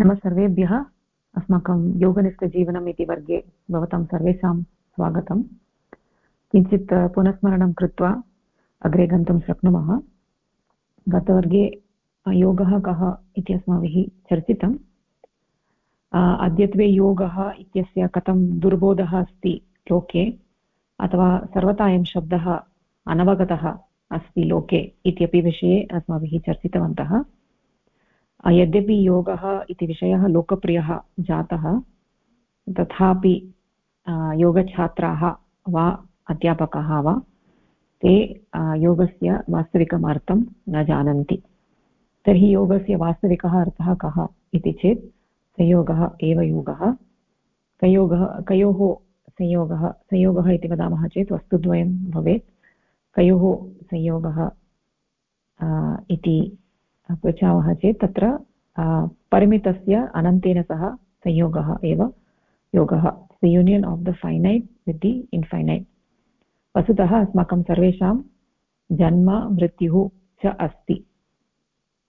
नमः सर्वेभ्यः। अस्माकं योगनिष्ठजीवनम् इति वर्गे भवतां सर्वेषां स्वागतं किञ्चित् पुनस्मरणं कृत्वा अग्रे गन्तुं शक्नुमः। गतवर्गे योगः कः इति अस्माभिः चर्चितम्। अद्यत्वे योगः इत्यस्य कथं दुर्बोधः अस्ति लोके, अथवा सर्वथा अयं शब्दः अनवगतः अस्ति लोके इत्यपि विषये अस्माभिः चर्चितवन्तः। यद्यपि योगः इति विषयः लोकप्रियः जातः, तथापि योगछात्राः वा अध्यापकाः वा, ते योगस्य वास्तविकम् अर्थं न जानन्ति। तर्हि योगस्य वास्तविकः अर्थः कः इति चेत्, संयोगः एव योगः। कयोगः कयोः संयोगः संयोगः इति वदामः चेत् वस्तुद्वयं भवेत्। कयोः संयोगः इति पृच्छामः चेत् तत्र परिमितस्य अनन्तेन सह संयोगः एव योगः. The union of the finite with the infinite वस्तुतः अस्माकं सर्वेषां जन्म, मृत्युः च अस्ति.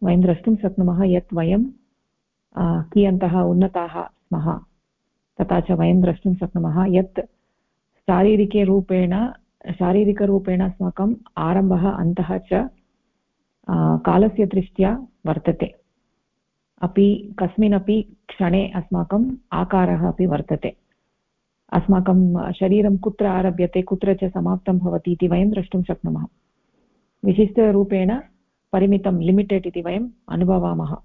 वयं द्रष्टुं शक्नुमः यत् वयं कियन्तः उन्नताः स्मः. तथा च वयं द्रष्टुं शक्नुमः यत् शारीरिके रूपेण, शारीरिकरूपेण अस्माकम् आरम्भः, अन्तः च कालस्य दृष्ट्या वर्तते। अपि कस्मिन्नपि क्षणे अस्माकम् आकारः अपि वर्तते। अस्माकं शरीरं कुत्र आरभ्यते, कुत्र च समाप्तं भवति इति वयं द्रष्टुं शक्नुमः। विशिष्टरूपेण परिमितं लिमिटेड् इति वयम् अनुभवामः।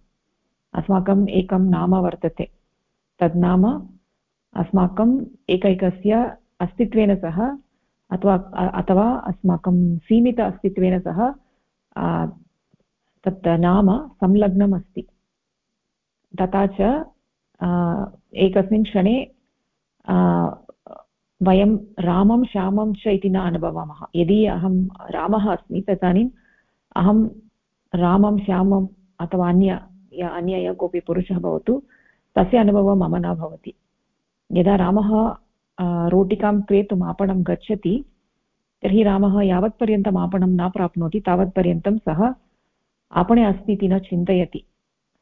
अस्माकम् एकं नाम वर्तते। तद् नाम अस्माकम् एकैकस्य अस्तित्वेन सह अथवा अथवा अस्माकं सीमित अस्तित्वेन सह तत् नाम संलग्नम् अस्ति तथा च एकस्मिन् क्षणे वयं रामं, श्यामं च इति न अनुभवामः। यदि अहं रामः अस्मि तदानीम्, अहं रामं श्यामम् अथवा अन्य अन्य यः कोऽपि पुरुषः भवतु, तस्य अनुभवः मम न भवति। यदा रामः रोटिकां क्रेतुम् आपणं गच्छति, तर्हि रामः यावत्पर्यन्तम् आपणं न प्राप्नोति, तावत्पर्यन्तं सः आपणे अस्ति इति न चिन्तयति।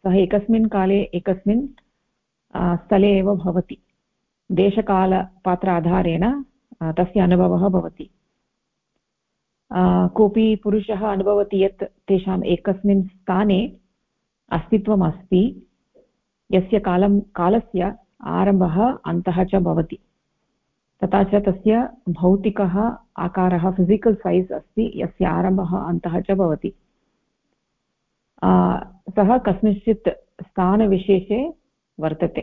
सः एकस्मिन् काले एकस्मिन् स्थले एव भवति। देशकालपात्र आधारेण तस्य अनुभवः भवति। कोऽपि पुरुषः अनुभवति यत् तेषाम् एकस्मिन् स्थाने अस्तित्वम् अस्ति, यस्य कालं, कालस्य आरम्भः अन्तः च भवति। तथा च तस्य भौतिकः आकारः फिसिकल् सैस् अस्ति, यस्य आरम्भः अन्तः च भवति। सः कस्मिंश्चित् स्थानविशेषे वर्तते।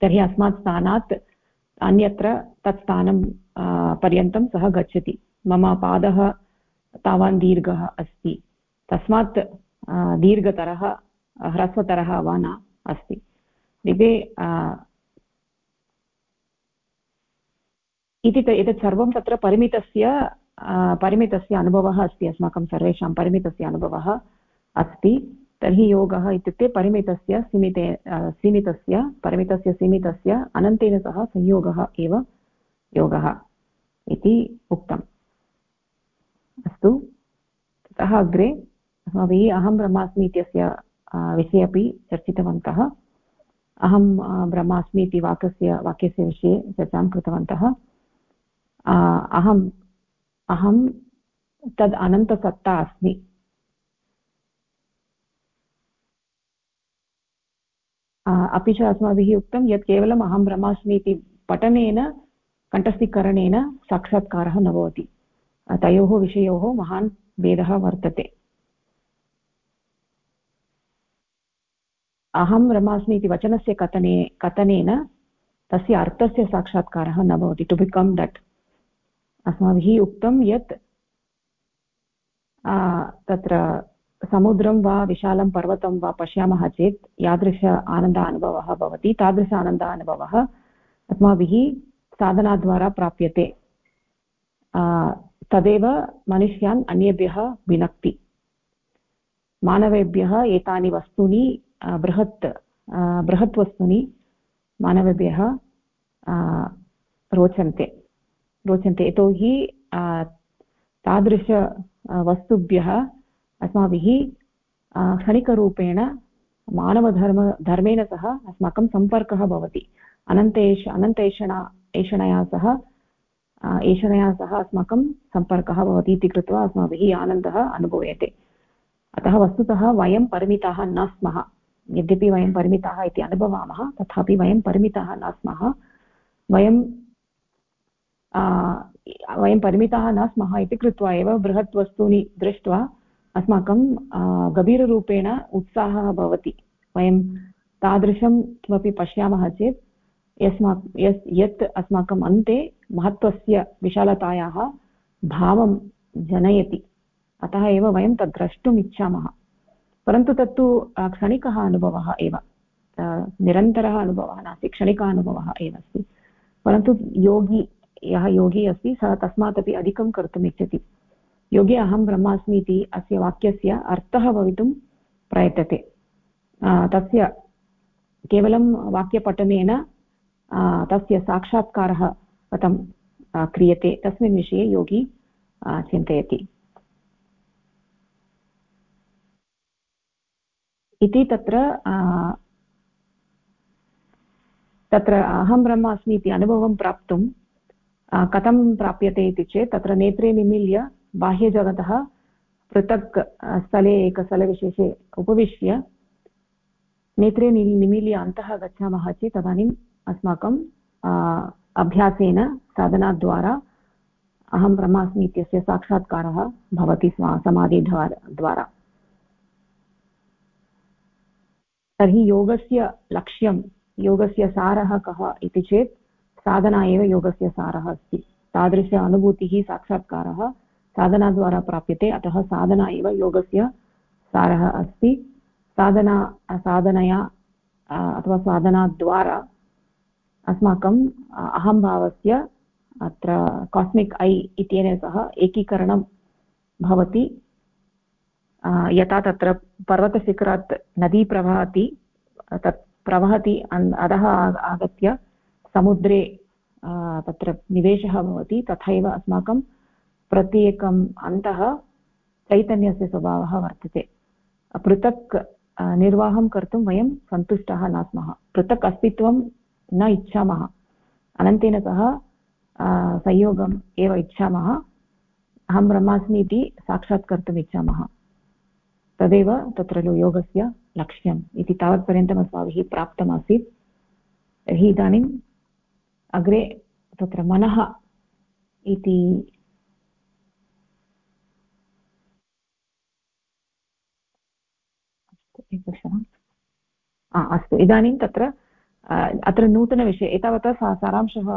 तर्हि अस्मात् स्थानात् अन्यत्र तत् स्थानं पर्यन्तं सः गच्छति। मम पादः तावान् दीर्घः अस्ति। तस्मात् दीर्घतरः, ह्रस्वतरः वा न अस्ति। इति इति एतत् सर्वं तत्र परिमितस्य परिमितस्य अनुभवः अस्ति अस्माकं सर्वेषां परिमितस्य अनुभवः। अस्ति। तर्हि योगः इत्युक्ते परिमितस्य सीमिते सीमितस्य, परिमितस्य सीमितस्य अनन्तेन सह संयोगः एव योगः इति उक्तम्। अस्तु। ततः अग्रे अस्माभिः अहं ब्रह्मास्मि इत्यस्य विषये अपि चर्चितवन्तः। अहं ब्रह्मास्मि इति वाक्यस्य वाक्यस्य विषये चर्चां कृतवन्तः। अहम्, अहं तद् अनन्तसत्ता अस्मि। अपि च अस्माभिः उक्तं यत् केवलम् अहं ब्रह्मास्मि इति पठनेन, कण्ठस्थीकरणेन साक्षात्कारः न भवति। तयोः विषयोः महान् भेदः वर्तते। अहं ब्रह्मास्मि इति वचनस्य कथने, कथनेन तस्य अर्थस्य साक्षात्कारः न भवति टु बिकम् दट् अस्माभिः उक्तं यत् तत्र समुद्रं वा विशालं पर्वतं वा पश्यामः चेत् यादृश आनन्द अनुभवः भवति, तादृश आनन्द अनुभवः अस्माभिः साधनाद्वारा प्राप्यते। तदेव मनुष्यान् अन्येभ्यः विनक्ति। मानवेभ्यः एतानि वस्तूनि बृहत् बृहत् वस्तूनि मानवेभ्यः रोचन्ते। रोचन्ते। यतोहि तादृश वस्तुभ्यः अस्माभिः क्षणिकरूपेण मानवधर्म सह अस्माकं सम्पर्कः भवति। अनन्तेष अनन्तेषणा, एषणया सह एषणया सह अस्माकं सम्पर्कः भवति इति कृत्वा अस्माभिः आनन्दः अनुभूयते। अतः वस्तुतः वयं परिमिताः न स्मः। यद्यपि वयं परिमिताः इति अनुभवामः, तथापि वयं परिमिताः न स्मः। वयं वयं परिमिताः न स्मः इति कृत्वा एव बृहत् वस्तूनि दृष्ट्वा अस्माकं गभीररूपेण उत्साहः भवति। वयं तादृशं किमपि पश्यामः चेत्, यस्मा, यस्, यत् अस्माकम् अन्ते महत्त्वस्य विशालतायाः भावं जनयति। अतः एव वयं तद् द्रष्टुम् इच्छामः। परन्तु तत्तु क्षणिकः अनुभवः एव। निरन्तरः अनुभवः नास्ति, क्षणिकः अनुभवः एव अस्ति। परन्तु योगी, यः योगी अस्ति, सः तस्मात् अपि अधिकं कर्तुम् इच्छति। योगे अहं ब्रह्मास्मि इति अस्य वाक्यस्य अर्थः भवितुं प्रयतते. तस्य केवलं वाक्यपठनेन तस्य साक्षात्कारः कथं क्रियते. तस्मिन् विषये योगी चिन्तयति. इति तत्र तत्र अहं ब्रह्म अस्मि इति अनुभवं प्राप्तुं कथं प्राप्यते इति चेत् तत्र नेत्रे निमील्य बाह्यजगतः पृथक् स्थले, एकस्थलविशेषे उपविश्य नेत्रे नि, निमील्य अन्तः गच्छामः चेत् तदानीम् अस्माकं अभ्यासेन साधनाद्वारा अहं ब्रह्मास्मि इत्यस्य साक्षात्कारः भवति स्म समाधिद्वारा तर्हि योगस्य लक्ष्यं, योगस्य सारः कः इति चेत् साधना एव योगस्य सारः अस्ति। तादृश अनुभूतिः साक्षात्कारः साधनाद्वारा प्राप्यते, अतः साधना एव योगस्य सारः अस्ति। साधना, साधनया अथवा साधनाद्वारा अस्माकम् अहम्भावस्य अत्र कास्मिक् ऐ इत्यनेन सह एकीकरणं भवति। यथा तत्र पर्वतशिखरात् नदी प्रवहति, तत् प्रवहति अधः आगत्य समुद्रे तत्र निवेशः भवति, तथैव अस्माकं प्रत्येकम् अन्तः चैतन्यस्य स्वभावः वर्तते। पृथक् निर्वाहं कर्तुं वयं सन्तुष्टाः न स्मः पृथक् अस्तित्वं न इच्छामः। अनन्तेन सह संयोगम् एव इच्छामः। अहं ब्रह्मास्मि इति साक्षात् कर्तुम् इच्छामः। तदेव तत्र योगस्य लक्ष्यम् इति तावत्पर्यन्तम् अस्माभिः प्राप्तमासीत्। तर्हि इदानीम् अग्रे तत्र मनः इति एकक्षणम् अस्तु, इदानीं तत्र अत्र नूतनविषये, एतावता सा सारांशः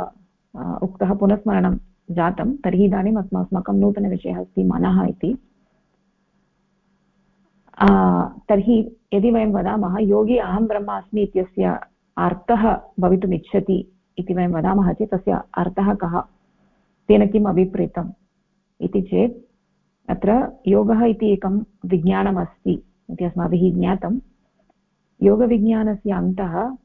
उक्तः पुनस्मरणं जातं, तर्हि इदानीम् अस्माकं नूतनविषयः अस्ति मनः इति। तर्हि यदि वयं वदामः, योगी अहं ब्रह्मास्मि इत्यस्य अर्थः भवितुम् इच्छति इति वयं वदामः चेत्, तस्य अर्थः कः? तेन किम् अभिप्रेतम्? इति चेत्, अत्र योगः इति एकं विज्ञानमस्ति। इति अस्माभिः ज्ञातं। योगविज्ञानस्य अन्तः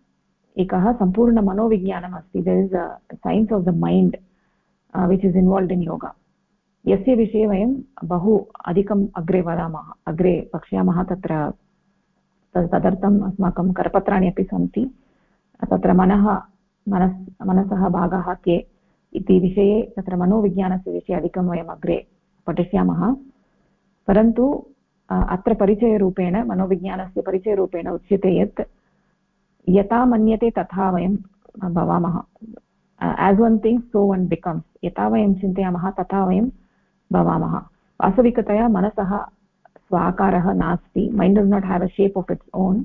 एकः सम्पूर्णमनोविज्ञानम् अस्ति। There is a science of the mind which is involved in yoga यस्य विषये वयं बहु अधिकम् अग्रे वदामः। अग्रे वक्ष्यामः तत्र तदर्थम् अस्माकं करपत्राणि अपि सन्ति। तत्र मनः, मनस्, मनसः भागाः के इति विषये, तत्र मनोविज्ञानस्य विषये अधिकं वयम् अग्रे पठिष्यामः। परन्तु अत्र परिचयरूपेण, मनोविज्ञानस्य परिचयरूपेण उच्यते यत् यथा मन्यते तथा वयं भवामः. As one thinks so one becomes यथा वयं चिन्तयामः, तथा वयं भवामः. वास्तविकतया मनसः स्वाकारः नास्ति. Mind does not have a shape of its own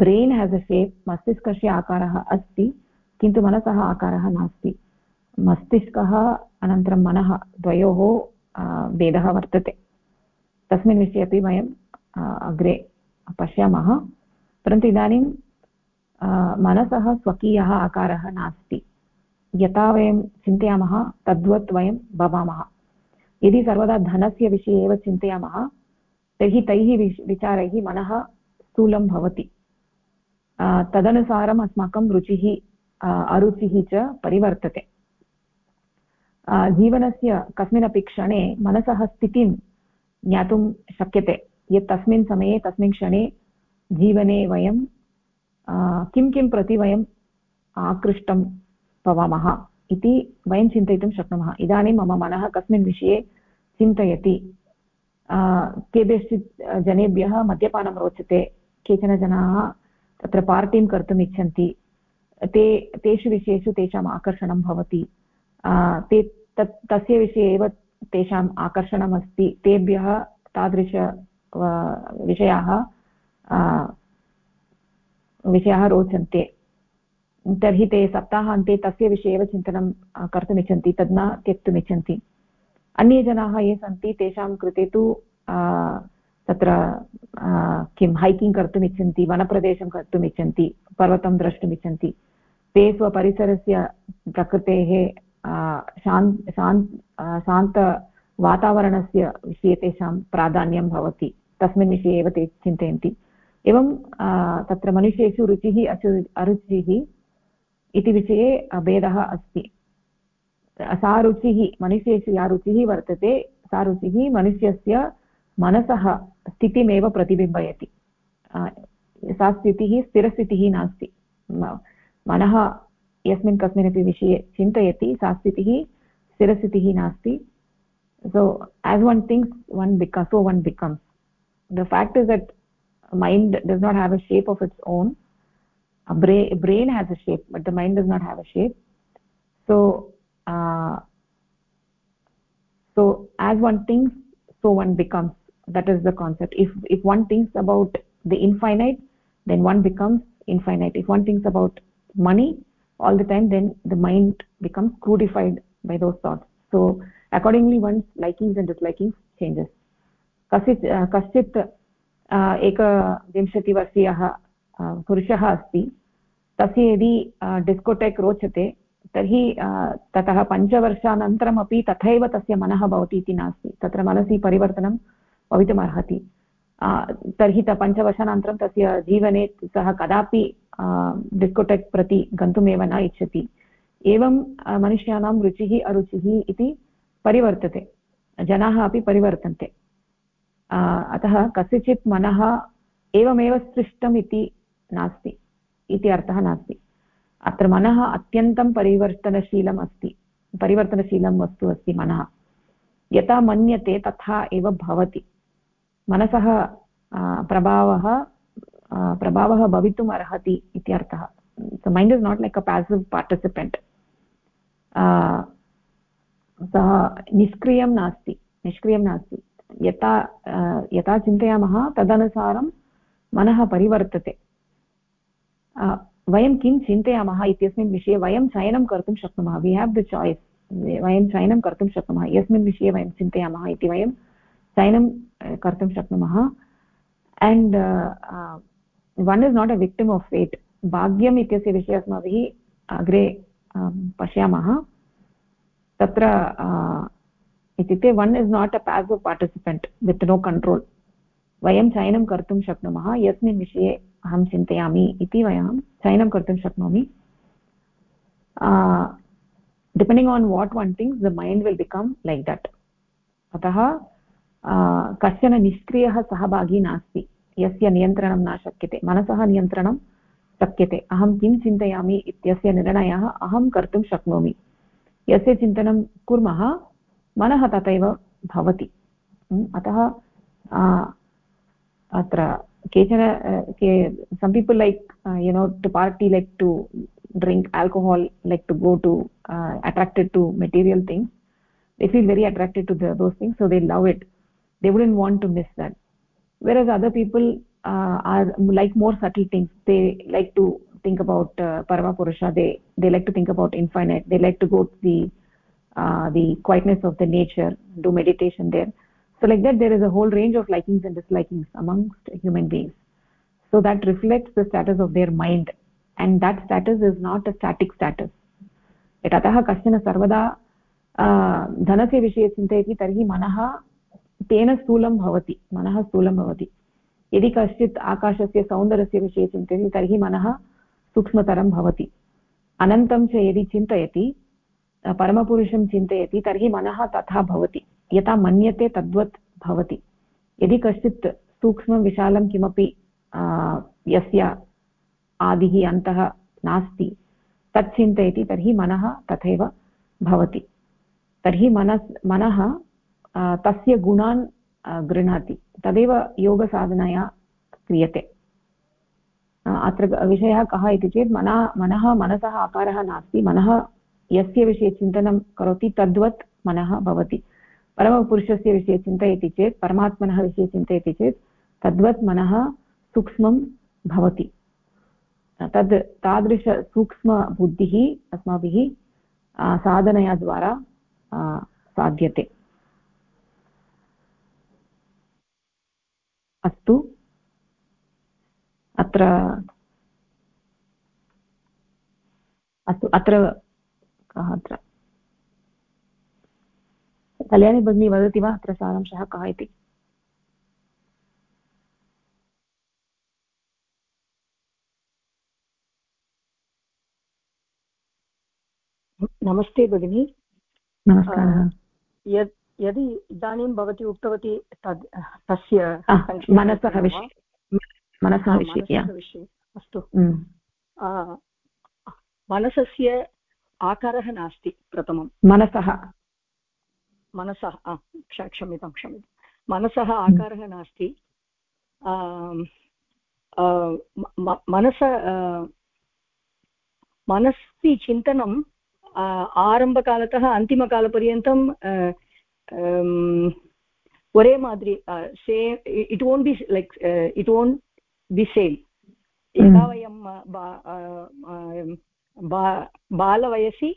brain has a shape मस्तिष्कस्य आकारः अस्ति, किन्तु मनसः आकारः नास्ति. मस्तिष्कः अनन्तरं मनः, द्वयोः भेदः वर्तते. तस्मिन् विषये अपि वयं अग्रे पश्यामः। परन्तु इदानीं मनसः स्वकीयः आकारः नास्ति। यथा वयं चिन्तयामः, तद्वत् वयं भवामः। यदि सर्वदा धनस्य विषये एव चिन्तयामः, तर्हि तैः विचारैः मनः स्थूलं भवति। तदनुसारम् अस्माकं रुचिः अरुचिः च परिवर्तते। जीवनस्य कस्मिन्नपि क्षणे मनसः स्थितिं ज्ञातुं शक्यते। यत् तस्मिन् समये, तस्मिन् क्षणे जीवने वयं किं किं प्रति वयम् आकृष्टं भवामः इति वयं चिन्तयितुं शक्नुमः। इदानीं मम मनः कस्मिन् विषये चिन्तयति। केभ्यश्चित् जनेभ्यः मद्यपानं रोचते। केचन जनाः तत्र पार्टीं कर्तुम् इच्छन्ति। ते, तेषु विषयेषु तेषाम् आकर्षणं भवति। ते तत्, तस्य विषये एव तेषाम् आकर्षणम् अस्ति तेभ्यः तादृश विषयाः विषयाः रोचन्ते। तर्हि ते सप्ताहान्ते तस्य विषये एव चिन्तनं कर्तुमिच्छन्ति, तद् न त्यक्तुमिच्छन्ति। अन्ये जनाः ये सन्ति, तेषां कृते तु तत्र किं हैकिङ्ग् कर्तुम् इच्छन्ति वनप्रदेशं कर्तुम् इच्छन्ति पर्वतं द्रष्टुमिच्छन्ति। ते स्वपरिसरस्य प्रकृतेः शान् शान् शान्तवातावरणस्य विषये तेषां प्राधान्यं भवति। तस्मिन् विषये एव ते चिन्तयन्ति। एवं तत्र मनुष्येषु रुचिः, अचु, अरुचिः इति विषये भेदः अस्ति। सा रुचिः, मनुष्येषु या रुचिः वर्तते, सा रुचिः मनुष्यस्य मनसः स्थितिमेव प्रतिबिम्बयति। सा स्थितिः, स्थिरस्थितिः नास्ति। मनः यस्मिन् कस्मिन्नपि विषये चिन्तयति सा स्थितिः स्थिरस्थितिः नास्ति so as one thinks one becomes so one becomes the fact is that mind does not have a shape of its own a brain, brain has a shape but the mind does not have a shape so uh, so as one thinks so one becomes that is the concept if if one thinks about the infinite then one becomes infinite if one thinks about money all the time, then the mind becomes crudified by those thoughts. So, accordingly, one's likings and dislikings changes. कश्चित् कश्चित् एकविंशतिवर्षीयः पुरुषः अस्ति तस्य यदि डिस्कोटेक् रोचते तर्हि ततः पञ्चवर्षानन्तरमपि तथैव तस्य मनः भवति इति नास्ति तत्र मनसि परिवर्तनं भवितुमर्हति तर्हि त पञ्चवर्षानन्तरं तस्य जीवने सः कदापि डिस्कोटेक् प्रति गन्तुमेव न इच्छति। एवं मनुष्याणां रुचिः, अरुचिः इति परिवर्तते। जनाः अपि परिवर्तन्ते। अतः कस्यचित् मनः एवमेव सृष्टम् इति नास्ति, इति अर्थः नास्ति। अत्र मनः अत्यन्तं परिवर्तनशीलम् अस्ति, परिवर्तनशीलं वस्तु अस्ति मनः। यथा मन्यते तथा एव भवति। मनसः प्रभावः प्रभावः भवितुम् अर्हति इत्यर्थः so, mind is not like a passive participant. सः निष्क्रियं नास्ति निष्क्रियं नास्ति यथा यथा चिन्तयामः तदनुसारं मनः परिवर्तते वयं किं चिन्तयामः इत्यस्मिन् विषये वयं चयनं कर्तुं शक्नुमः वि हेव् द चाय्स् वयं चयनं कर्तुं शक्नुमः यस्मिन् विषये वयं चिन्तयामः इति वयं चयनं कर्तुं शक्नुमः and one is not a victim of fate भाग्यम् इत्यस्य विषये अस्माभिः अग्रे पश्यामः तत्र इत्युक्ते one is not a passive participant with no control वयं चयनं कर्तुं शक्नुमः यस्मिन् विषये अहं चिन्तयामि इति वयं चयनं कर्तुं शक्नोमि depending on what one thinks the mind will become like that अतः कश्चन निष्क्रियः सहभागी नास्ति यस्य नियन्त्रणं न शक्यते, मनसः नियन्त्रणं शक्यते। अहं किं चिन्तयामि इत्यस्य निर्णयः अहं कर्तुं शक्नोमि। यस्य चिन्तनं कुर्मः, मनः तथैव भवति। अतः अत्र केचन some people like you know to party like to drink alcohol like to go to attracted to material things they feel very attracted to those things so they love it they wouldn't want to miss that whereas other people uh, are like more subtle things they like to think about uh, parama purusha they they like to think about infinite they like to go to the uh, the quietness of the nature do meditation there so like that there is a whole range of likings and dislikings amongst human beings so that reflects the status of their mind and that status is not a static status यतः कश्चन सर्वदा धनस्य विषये चिन्तयति तर्हि मनः तेन स्थूलं भवति, मनः स्थूलं भवति। यदि कश्चित् आकाशस्य सौन्दर्यस्य विषये चिन्तयति, तर्हि मनः सूक्ष्मतरं भवति। अनन्तं च यदि चिन्तयति परमपुरुषं चिन्तयति, तर्हि मनः तथा भवति। यथा मन्यते तद्वत् भवति। यदि कश्चित् सूक्ष्मं, विशालं किमपि यस्य आदिः, अन्तः नास्ति, तत् चिन्तयति, तर्हि मनः तथैव भवति। तर्हि मनस्, मनः तस्य गुणान् गृह्णाति। तदेव योगसाधनया क्रियते। अत्र विषयः कः इति चेत् मनः मनः, मनसः आकारः नास्ति। मनः यस्य विषये चिन्तनं करोति, तद्वत् मनः भवति। परमपुरुषस्य विषये चिन्तयति चेत्, परमात्मनः विषये चिन्तयति चेत्, तद्वत् मनः सूक्ष्मं भवति। तद् तादृशसूक्ष्मबुद्धिः अस्माभिः साधनया द्वारा साध्यते। अस्तु। अत्र अस्तु अत्र कः अत्र? कल्याणी भगिनी वदति वा अत्र सारांशः कः इति? नमस्ते भगिनी। नमस्कारः। यद् इदानीं भवती उक्तवती तद् तस्य मनसः विषये। मनसः विषये अस्तु। हम्म। मनसस्य आकारः नास्ति प्रथमं। मनसः। मनसः क्षम्यतां क्षम्यतां। मनसः आकारः नास्ति। मनस मनसि चिन्तनं आरम्भकालतः अन्तिमकालपर्यन्तं ஒரே மாதிரி same it won't be like it won't be same यदा वयं बालवयसि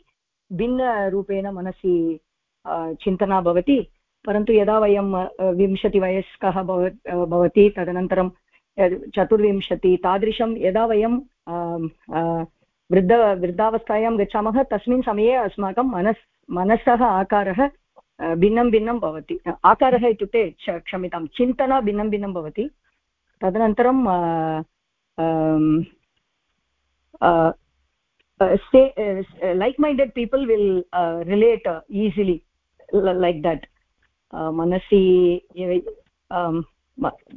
भिन्नरूपेण मनसि चिन्तना भवति परन्तु यदा वयं विंशतिवयस्कः भवति तदनन्तरं चतुर्विंशति तादृशं यदा वयं वृद्ध वृद्धावस्थायां गच्छामः तस्मिन् समये अस्माकं मनस् मनसः आकारः भिन्नं भिन्नं भवति। आकारः इत्युक्ते क्षम्यतां, चिन्तना भिन्नं भिन्नं भवति। तदनन्तरं like minded people will relate easily like that मनसि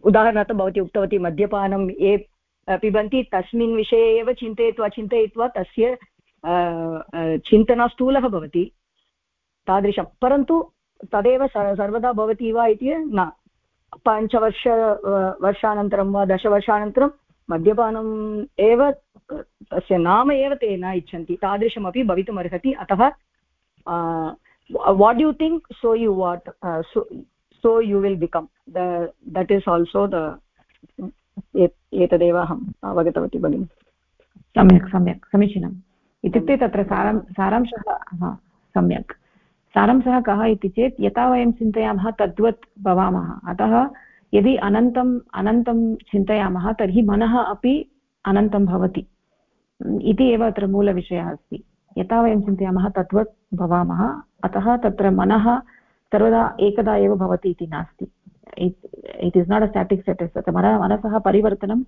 उदाहरणार्थं भवती उक्तवती मद्यपानं ये पिबन्ति तस्मिन् विषये एव चिन्तयित्वा चिन्तयित्वा तस्य चिन्तना स्थूलः भवति। तादृशं। परन्तु तदेव सर्वदा भवति वा इति न। पञ्चवर्ष वर्षानन्तरं वा दशवर्षानन्तरं मद्यपानम् एव तस्य नाम एव ते न इच्छन्ति। तादृशमपि भवितुमर्हति। अतः what you think so you what so you will become that is also the एतदेव अहम् अवगतवती भगिनि। सम्यक् सम्यक्। समीचीनम्। इत्युक्ते तत्र सारं सारांशः सम्यक्। सारांशः कः इति चेत्, यथा वयं चिन्तयामः तद्वत् भवामः। अतः यदि अनन्तम्, अनन्तं चिन्तयामः, तर्हि मनः अपि अनन्तं भवति। इति एव अत्र मूलविषयः अस्ति। यथा वयं चिन्तयामः तद्वत् भवामः, अतः तत्र मनः सर्वदा एकदा एव भवति इति नास्ति। It is not a static status मन, मनसः परिवर्तनं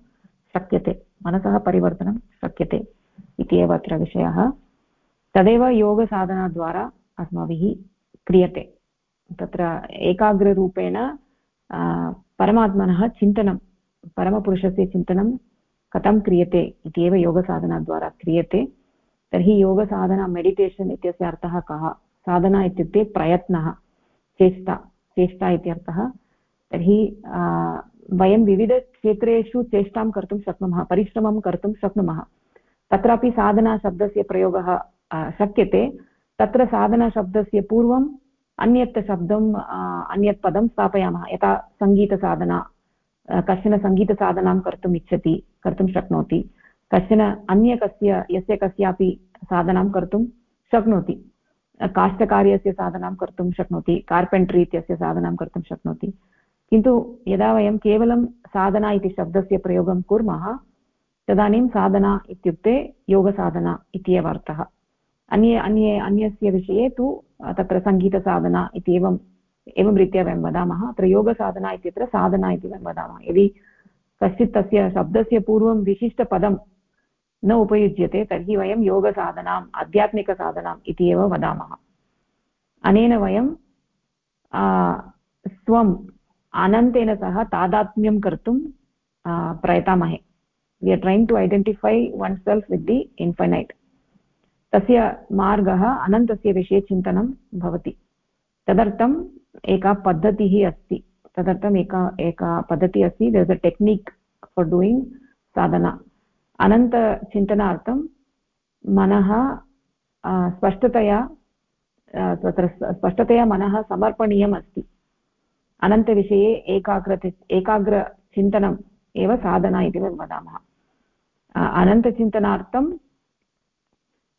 शक्यते। मनसः परिवर्तनं शक्यते इति एव अत्र विषयः। तदेव योगसाधनाद्वारा अस्माभिः क्रियते। तत्र एकाग्ररूपेण परमात्मनः चिन्तनं, परमपुरुषस्य चिन्तनं कथं क्रियते इति एव योगसाधनाद्वारा क्रियते। तर्हि योगसाधना, मेडिटेशन् इत्यस्य अर्थः कः? साधना इत्युक्ते प्रयत्नः, चेष्टा चेष्टा इत्यर्थः तर्हि वयं विविधक्षेत्रेषु चेष्टां कर्तुं शक्नुमः, परिश्रमं कर्तुं शक्नुमः। तत्रापि साधनाशब्दस्य प्रयोगः शक्यते। तत्र साधनाशब्दस्य पूर्वम् अन्यत् शब्दम् अन्यत् पदं स्थापयामः। यथा सङ्गीतसाधना कश्चन सङ्गीतसाधनां कर्तुम् इच्छति, कर्तुं शक्नोति। कश्चन अन्य कस्य, यस्य कस्यापि साधनां कर्तुं शक्नोति। काष्ठकार्यस्य साधनां कर्तुं शक्नोति, कार्पेण्ट्रि इत्यस्य साधनां कर्तुं शक्नोति। किन्तु यदा वयं केवलं साधना इति शब्दस्य प्रयोगं कुर्मः, तदानीं साधना इत्युक्ते योगसाधना इत्येव अर्थः। अन्ये अन्ये, अन्यस्य विषये तु तत्र सङ्गीतसाधना इति एवम्, एवं रीत्या वयं वदामः। अत्र योगसाधना इत्यत्र साधना इति वयं वदामः। यदि कश्चित् तस्य शब्दस्य पूर्वं विशिष्टपदं न उपयुज्यते, तर्हि वयं योगसाधनाम्, आध्यात्मिकसाधनाम् इति एव वदामः। अनेन वयं स्वं, अनन्तेन सह तादात्म्यं कर्तुं प्रयतामहे। We are trying to identify one self with the infinite तस्य मार्गः अनन्तस्य विषये चिन्तनं भवति। तदर्थम् एका पद्धतिः अस्ति। तदर्थम् एका एका पद्धतिः अस्ति। There is a technique for doing sadhana अनन्तचिन्तनार्थं मनः स्पष्टतया तत्र स्पष्टतया मनः समर्पणीयम् अस्ति। अनन्तविषये एकाग्रति, एकाग्रचिन्तनम् एव साधना इति वयं वदामः अनन्तचिन्तनार्थम्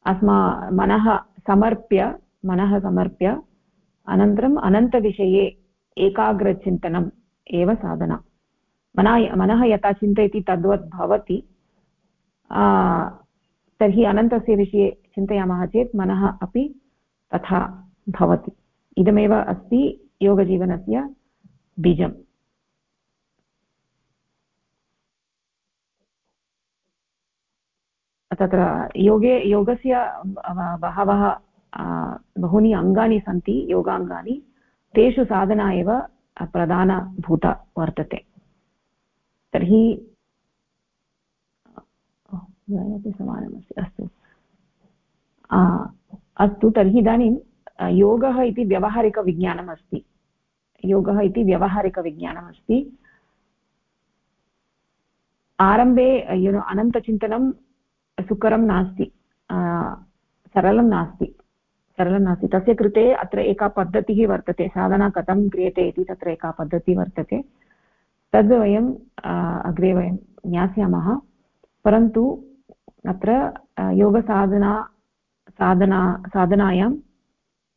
अस्मा मनः समर्प्य मनः समर्प्य, अनन्तरम् अनन्तविषये एकाग्रचिन्तनम् एव साधना। मनः मनः यथा चिन्तयति तद्वत् भवति। तर्हि अनन्तस्य विषये चिन्तयामः चेत् मनः अपि तथा भवति। इदमेव अस्ति योगजीवनस्य बीजम्। तत्र योगे, योगस्य बहवः बहूनि अङ्गानि सन्ति, योगाङ्गानि, तेषु साधना एव प्रधानभूता वर्तते। तर्हि अपि समानमस्ति, अस्तु। अस्तु, तर्हि इदानीं योगः इति व्यवहारिकविज्ञानम् अस्ति योगः इति व्यवहारिकविज्ञानम् अस्ति आरम्भे युनो अनन्तचिन्तनं सुकरं नास्ति सरलं नास्ति सरलं नास्ति। तस्य कृते अत्र एका पद्धतिः वर्तते, साधना कथं क्रियते इति तत्र एका पद्धतिः वर्तते। तद् वयं अग्रे वयं ज्ञास्यामः। परन्तु अत्र योगसाधना, साधना, साधनायां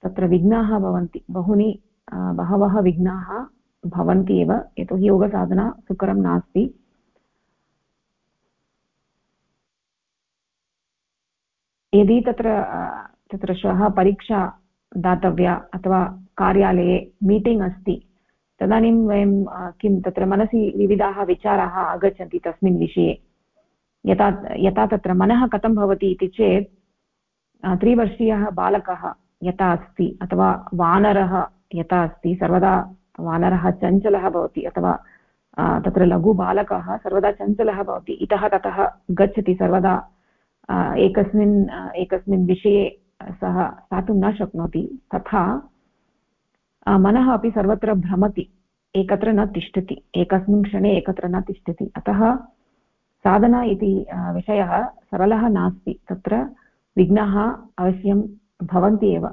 तत्र विघ्नाः भवन्ति। बहूनि बहवः विघ्नाः भवन्ति एव। यतोहि योगसाधना सुकरं नास्ति। यदि तत्र तत्र श्वः परीक्षा दातव्या अथवा कार्यालये मीटिङ्ग् अस्ति, तदानीं वयं किं तत्र मनसि विविधाः विचाराः आगच्छन्ति तस्मिन् विषये। यथा यथा तत्र मनः कथं भवति इति चेत् त्रिवर्षीयः बालकः यथा अस्ति, अथवा वानरः यथा अस्ति, सर्वदा वानरः चञ्चलः भवति, अथवा तत्र लघुबालकः सर्वदा चञ्चलः भवति, इतः ततः गच्छति सर्वदा। एकस्मिन् एकस्मिन् विषये सः स्थातुं न शक्नोति। तथा मनः अपि सर्वत्र भ्रमति, एकत्र न तिष्ठति, एकस्मिन् क्षणे एकत्र न तिष्ठति। अतः साधना इति विषयः सरलः नास्ति। तत्र विघ्नाः अवश्यं भवन्ति एव।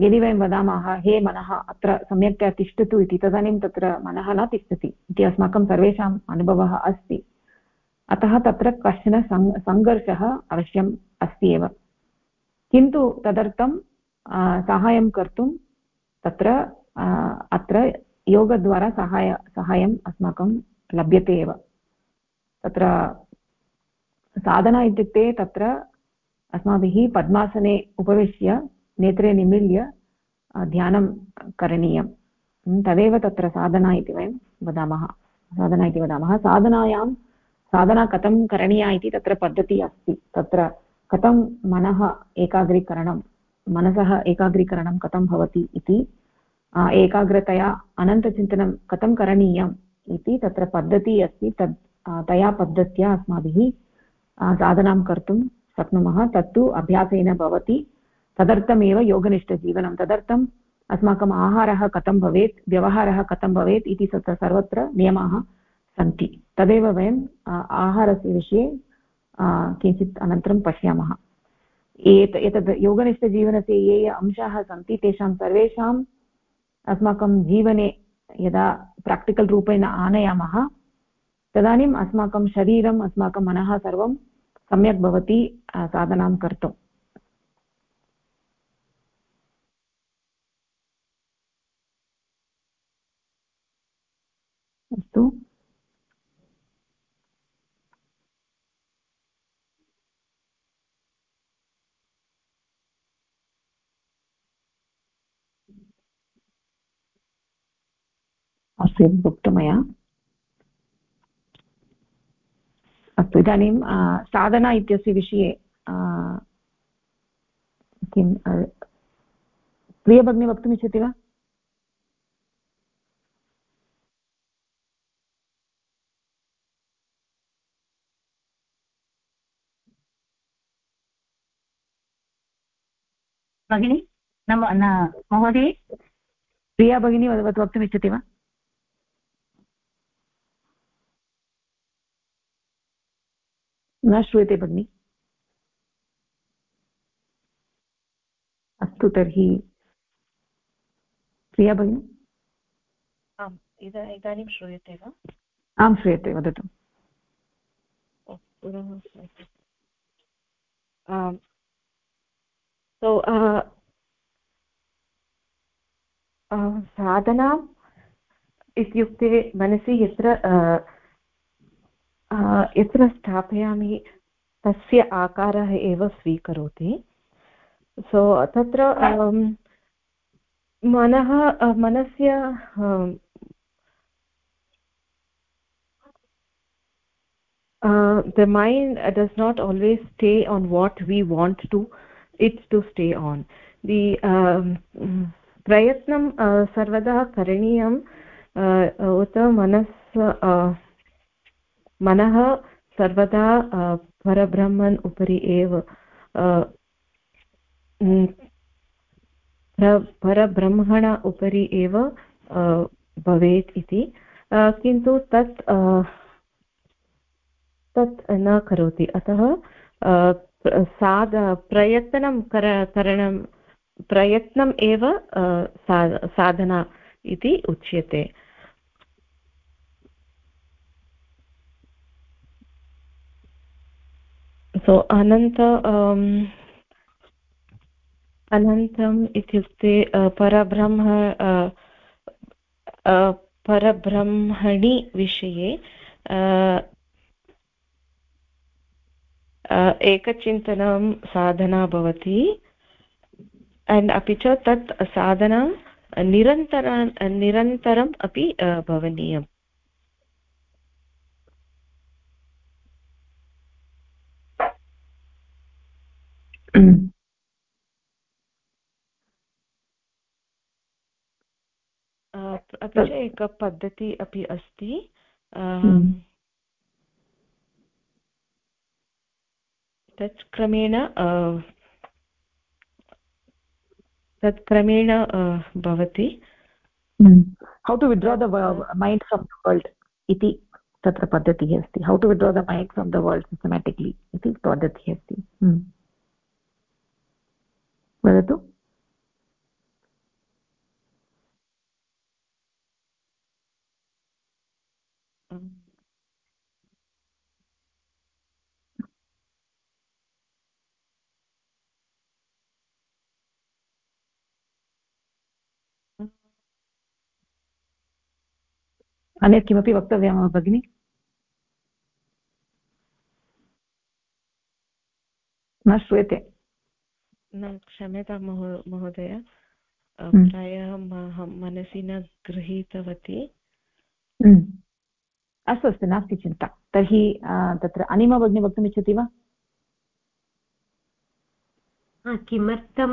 यदि वयं वदामः, हे मनः, अत्र सम्यक्तया तिष्ठतु इति, तदानीं तत्र मनः न तिष्ठति इति अस्माकं सर्वेषाम् अनुभवः अस्ति। अतः तत्र कश्चन सङ्घर्षः अवश्यम् अस्ति एव किन्तु तदर्थं साहाय्यं कर्तुं तत्र अत्र योगद्वारा साहाय्य साहाय्यम् अस्माकं लभ्यते एव। तत्र साधना इत्युक्ते तत्र अस्माभिः पद्मासने उपविश्य, नेत्रे निमील्य ध्यानं करणीयं। तदेव तत्र साधना इति वयं वदामः। साधना इति वदामः। साधनायां साधना कथं करणीया इति तत्र पद्धतिः अस्ति। तत्र कथं मनः एकाग्रीकरणं, मनसः एकाग्रीकरणं कथं भवति इति एकाग्रतया अनन्तचिन्तनं कथं करणीयम् इति तत्र पद्धतिः अस्ति। तद् तया पद्धत्या अस्माभिः साधनां कर्तुं शक्नुमः। तत्तु अभ्यासेन भवति। तदर्थमेव योगनिष्ठजीवनं। तदर्थम् अस्माकम् आहारः कथं भवेत्, व्यवहारः कथं भवेत् इति सर्वत्र नियमाः सन्ति। तदेव वयम् आहारस्य विषये किञ्चित् अनन्तरं पश्यामः। एत, एतद् योगनिष्ठजीवनस्य ये ये अंशाः सन्ति, तेषां सर्वेषाम् अस्माकं जीवने यदा प्राक्टिकल् रूपेण आनयामः, तदानीम् अस्माकं शरीरम्, अस्माकं मनः सर्वं सम्यक् भवति साधनां कर्तुम् अस्तु। आसीत् भुक्तं मया अस्तु इदानीं साधना इत्यस्य विषये किं प्रियभगिनी वक्तुमिच्छति वा? भगिनी न महोदय? प्रिया भगिनी वक्तुमिच्छति वा? न श्रूयते भगिनि। अस्तु तर्हि। प्रिया भगिनि? आम् इदानीं श्रूयते वा? आं श्रूयते वदतु। सो साधना इत्युक्ते मनसि यत्र यत्र स्थापयामि, तस्य आकारः एव स्वीकरोति। सो तत्र मनः मनस्य the mind does not always stay on what we want to it's to stay on the प्रयत्नं सर्वदा करणीयं उत मनस् मनः सर्वदा परब्रह्मन् उपरि एव परब्रह्मण उपरि एव भवेत् इति। किन्तु तत् तत् न करोति। अतः साध प्रयत्नं कर, करणं, प्रयत्नम् एव साधना इति उच्यते। सो अनन्त अनन्तम् इत्युक्ते परब्रह्म परब्रह्मणि विषये एकचिन्तनं साधना भवति अण्ड् अपि च तत् साधनं निरन्तर निरन्तरम् अपि भवनीयम् अपि च एका पद्धतिः अपि अस्ति हम्म। तत् क्रमेण तत् क्रमेण भवति how to withdraw the mind from the world इति तत्र पद्धतिः अस्ति how to withdraw the mind from the world systematically इति पद्धतिः अस्ति हम्म। वदतु अन्यत् किमपि वक्तव्यं वा भगिनि? न श्रूयते। न क्षम्यतां महोदय हम्म। प्रायः मनसि न गृहीतवती हम्म। अस्तु अस्तु नास्ति चिन्ता तर्हि तत्र अनिमा भगिनी वक्तुमिच्छति वा किमर्थं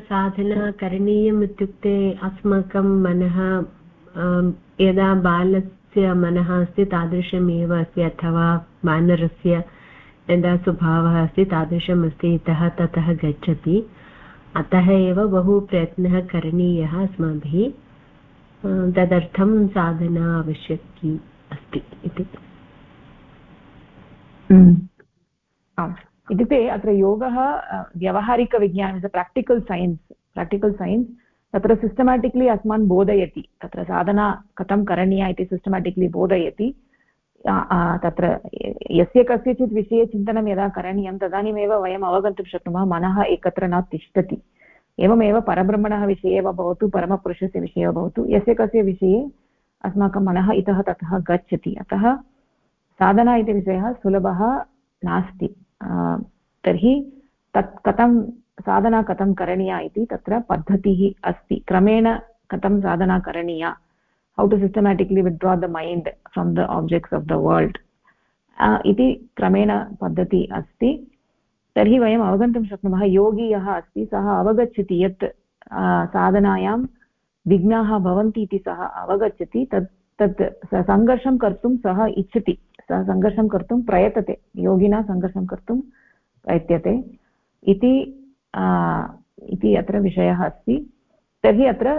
साधना करणीयम् इत्युक्ते अस्माकं मनः यदा बालस्य मनः अस्ति तादृशमेव अस्ति अथवा वानरस्य यदा स्वभावः अस्ति तादृशम् अस्ति इतः ततः गच्छति। अतः एव बहु प्रयत्नः करणीयः अस्माभिः। तदर्थं साधना आवश्यकी अस्ति इति। इत्युक्ते अत्र योगः व्यवहारिकविज्ञानं प्राक्टिकल् सैन्स् प्राक्टिकल् सैन्स् तत्र सिस्टमेटिक्लि अस्मान् बोधयति। तत्र साधना कथं करणीया इति सिस्टमेटिक्लि बोधयति। तत्र यस्य कस्यचित् विषये चिन्तनं यदा करणीयं, तदानीमेव वयम् अवगन्तुं शक्नुमः, मनः एकत्र न तिष्ठति। एवमेव परब्रह्मणः विषये वा भवतु, परमपुरुषस्य विषये वा भवतु, यस्य कस्य विषये अस्माकं मनः इतः ततः गच्छति। अतः साधना इति विषयः सुलभः नास्ति। तर्हि तत् कथं, साधना कथं करणीया इति तत्र पद्धतिः अस्ति। क्रमेण कथं साधना करणीया how to systematically withdraw the mind from the objects of the world इति क्रमेण पद्धतिः अस्ति तर्हि वयम् अवगन्तुं शक्नुमः योगी यः अस्ति सः अवगच्छति यत् साधनायां विघ्नाः भवन्ति इति सः अवगच्छति तत् तत् सङ्घर्षं कर्तुं सः इच्छति सः सङ्घर्षं कर्तुं प्रयतते योगिना सङ्घर्षं कर्तुं प्रयत्यते इति इति अत्र विषयः अस्ति तर्हि अत्र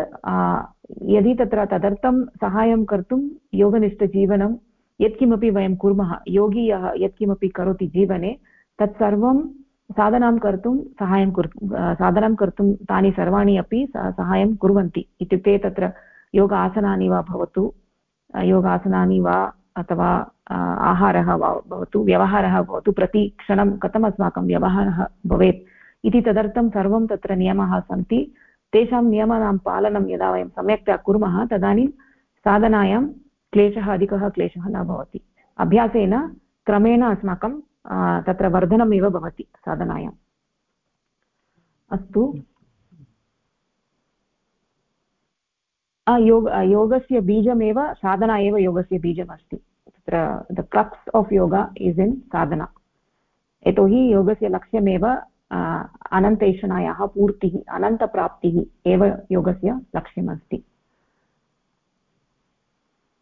यदि तत्र तदर्थं सहायं कर्तुं योगनिष्ठजीवनं यत्किमपि वयं कुर्मः, योगी यः यत्किमपि करोति जीवने, तत्सर्वं साधनां कर्तुं सहायं कुर् साधनां कर्तुं तानि सर्वाणि अपि सहायं कुर्वन्ति। इत्युक्ते तत्र योग आसनानि वा भवतु योगासनानि वा अथवा आहारः वा भवतु, व्यवहारः भवतु, प्रतिक्षणं कथम् अस्माकं व्यवहारः भवेत् इति तदर्थं सर्वं तत्र नियमाः सन्ति। तेषां नियमानां पालनं यदा वयं सम्यक्तया कुर्मः, तदानीं साधनायां क्लेशः अधिकः, क्लेशः न भवति। अभ्यासेन क्रमेण अस्माकं तत्र वर्धनमेव भवति साधनायाम्। अस्तु। योग योगस्य बीजमेव, साधना एव योगस्य बीजमस्ति। तत्र the crux of yoga is in sadhana. यतोहि योगस्य लक्ष्यमेव अनन्तेषणायाः पूर्तिः, अनन्तप्राप्तिः एव योगस्य लक्ष्यमस्ति।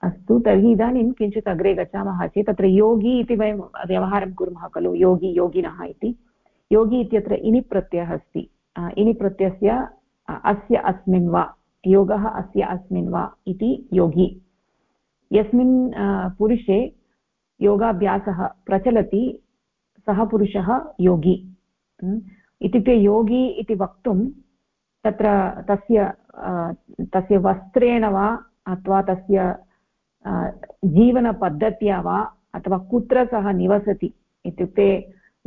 अस्तु, तर्हि इदानीं किञ्चित् अग्रे गच्छामः चेत् तत्र योगी इति वयं व्यवहारं कुर्मः खलु, योगी, योगिनः इति। योगी इत्यत्र इनि प्रत्ययः अस्ति इनि प्रत्ययस्य अस्य अस्मिन् वा, योगः अस्य अस्मिन् वा इति योगी। यस्मिन् पुरुषे योगाभ्यासः प्रचलति, सः पुरुषः योगी। इत्युक्ते योगी इति वक्तुं तत्र तस्य तस्य वस्त्रेण वा अथवा तस्य जीवनपद्धत्या वा अथवा कुत्र सः निवसति इत्युक्ते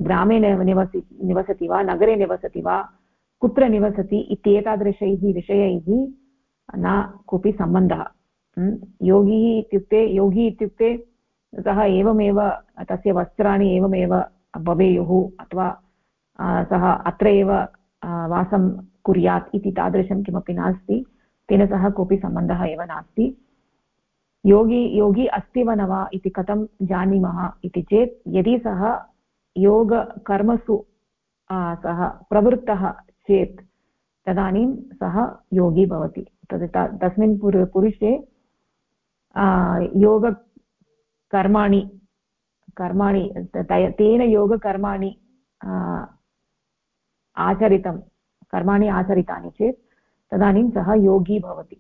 ग्रामे निवसि, निवसति वा, नगरे निवसति वा, कुत्र निवसति इत्येतादृशैः विषयैः न कोऽपि सम्बन्धः। योगी इत्युक्ते योगी इत्युक्ते सः एवमेव, तस्य वस्त्राणि एवमेव भवेयुः अथवा सः अत्र एव वासं कुर्यात् इति तादृशं किमपि नास्ति। तेन सह कोऽपि सम्बन्धः एव नास्ति। योगी योगी अस्ति वा न वा इति कथं जानीमः इति चेत्, यदि सः योगकर्मसु सः प्रवृत्तः चेत्, तदानीं सः योगी भवति। तद् तस्मिन् पुर, पुरुषे योगकर्माणि, कर्माणि तेन योगकर्माणि आचरितं, कर्माणि आचरितानि चेत् तदानीं सः योगी भवति।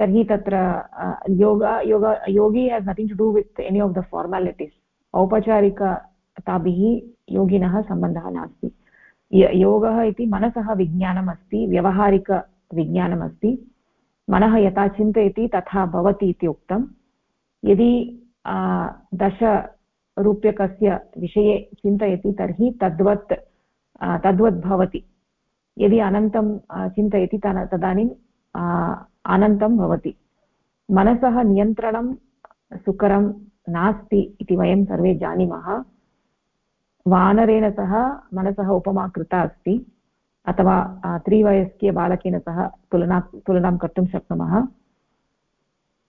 तर्हि तत्र योग योग, yogi has nothing to do with any of the formalities औपचारिकताभिः योगिनः सम्बन्धः नास्ति। योगः इति मनसः विज्ञानम् अस्ति व्यवहारिकविज्ञानम् अस्ति मनः यथा चिन्तयति तथा भवति इति उक्तं। यदि दशरूप्यकस्य विषये चिन्तयति तर्हि तद्वत् तद्वत् भवति। यदि अनन्तं चिन्तयति तदानीं अनन्तं भवति। मनसः नियन्त्रणं, सुकरं नास्ति इति वयं सर्वे जानीमः। वानरेण सह मनसः उपमा कृता अस्ति, अथवा त्रिवयस्के बालकेन सह तुलना, तुलनां कर्तुं शक्नुमः।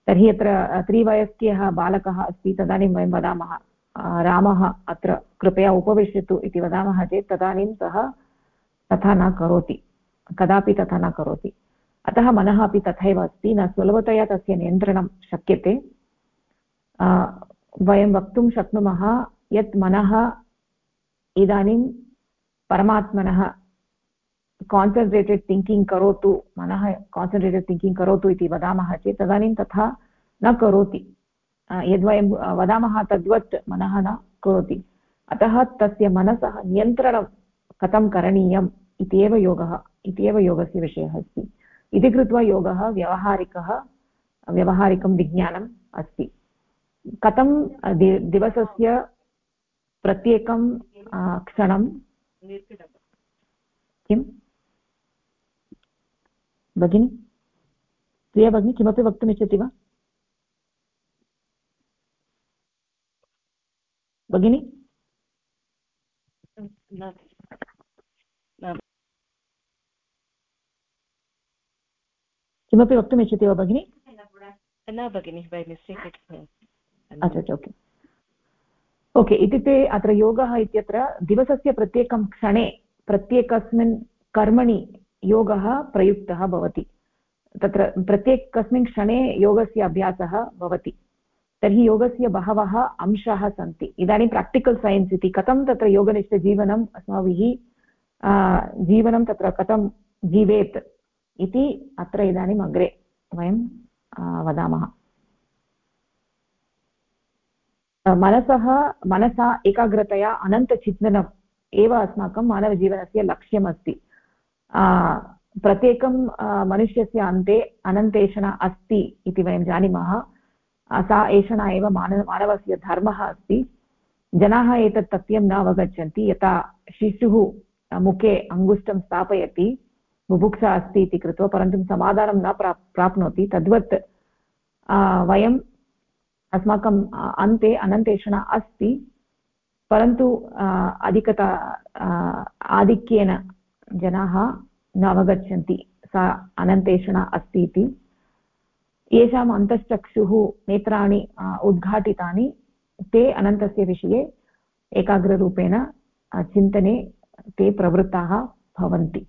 तर्हि अत्र त्रिवयस्क्यः बालकः अस्ति, तदानीं वयं वदामः रामः अत्र कृपया उपविशतु इति वदामः चेत् तदानीं सः तथा न करोति। कदापि तथा न करोति। अतः मनः अपि तथैव अस्ति। न सुलभतया तस्य नियन्त्रणं शक्यते। वयं वक्तुं शक्नुमः यत् मनः इदानीं परमात्मनः कान्सन्ट्रेटेड् थिङ्किङ्ग् करोतु। मनः कान्सन्ट्रेटेड् थिङ्किङ्ग् करोतु इति वदामः चेत् तदानीं तथा न करोति। यद्वयं वदामः तद्वत् मनः न करोति। अतः तस्य मनसः नियन्त्रणं कथं करणीयम् इत्येव योगः, इत्येव योगस्य विषयः अस्ति। इति कृत्वा योगः व्यावहारिकः, व्यवहारिकं विज्ञानम् अस्ति। कथं दिवसस्य प्रत्येकं क्षणं? किं भगिनि? प्रिया भगिनी किमपि वक्तुमिच्छति वा? भगिनि? किमपि वक्तुम् इच्छति वा भगिनि? न भगिनि बै मिस्टेक् अच्छा अच्छा ओके ओके इत्युक्ते अत्र योगः इत्यत्र दिवसस्य प्रत्येकं क्षणे प्रत्येकस्मिन् कर्मणि योगः प्रयुक्तः भवति. तत्र प्रत्येकस्मिन् क्षणे योगस्य अभ्यासः भवति. तर्हि योगस्य बहवः अंशाः सन्ति। इदानीं प्राक्टिकल् सैन्स् इति, कथं तत्र योगनिष्ठजीवनम् अस्माभिः जीवनं तत्र कथं जीवेत् इति अत्र इदानीम् अग्रे वयं वदामः। मनसः, मनसा एकाग्रतया अनन्तचिन्तनम् एव अस्माकं मानवजीवनस्य लक्ष्यमस्ति। प्रत्येकं मनुष्यस्य अन्ते अनन्तेषणा अस्ति इति वयं जानीमः। सा एषणा एव मानव, मानवस्य धर्मः अस्ति। जनाः एतत् सत्यं न अवगच्छन्ति। यथा शिशुः मुखे अङ्गुष्ठं स्थापयति, बुभुक्षा अस्ति इति कृत्वा, परन्तु समाधानं न प्राप्, प्राप्नोति। तद्वत् वयम् अस्माकम् अन्ते, अनन्तेषणा अस्ति। परन्तु अधिकता आधिक्येन जनाः न अवगच्छन्ति। सा अनन्तेषणा अस्ति इति। येषाम् अन्तश्चक्षुः नेत्राणि उद्घाटितानि, ते अनन्तस्य विषये एकाग्ररूपेण चिन्तने ते प्रवृत्ताः भवन्ति।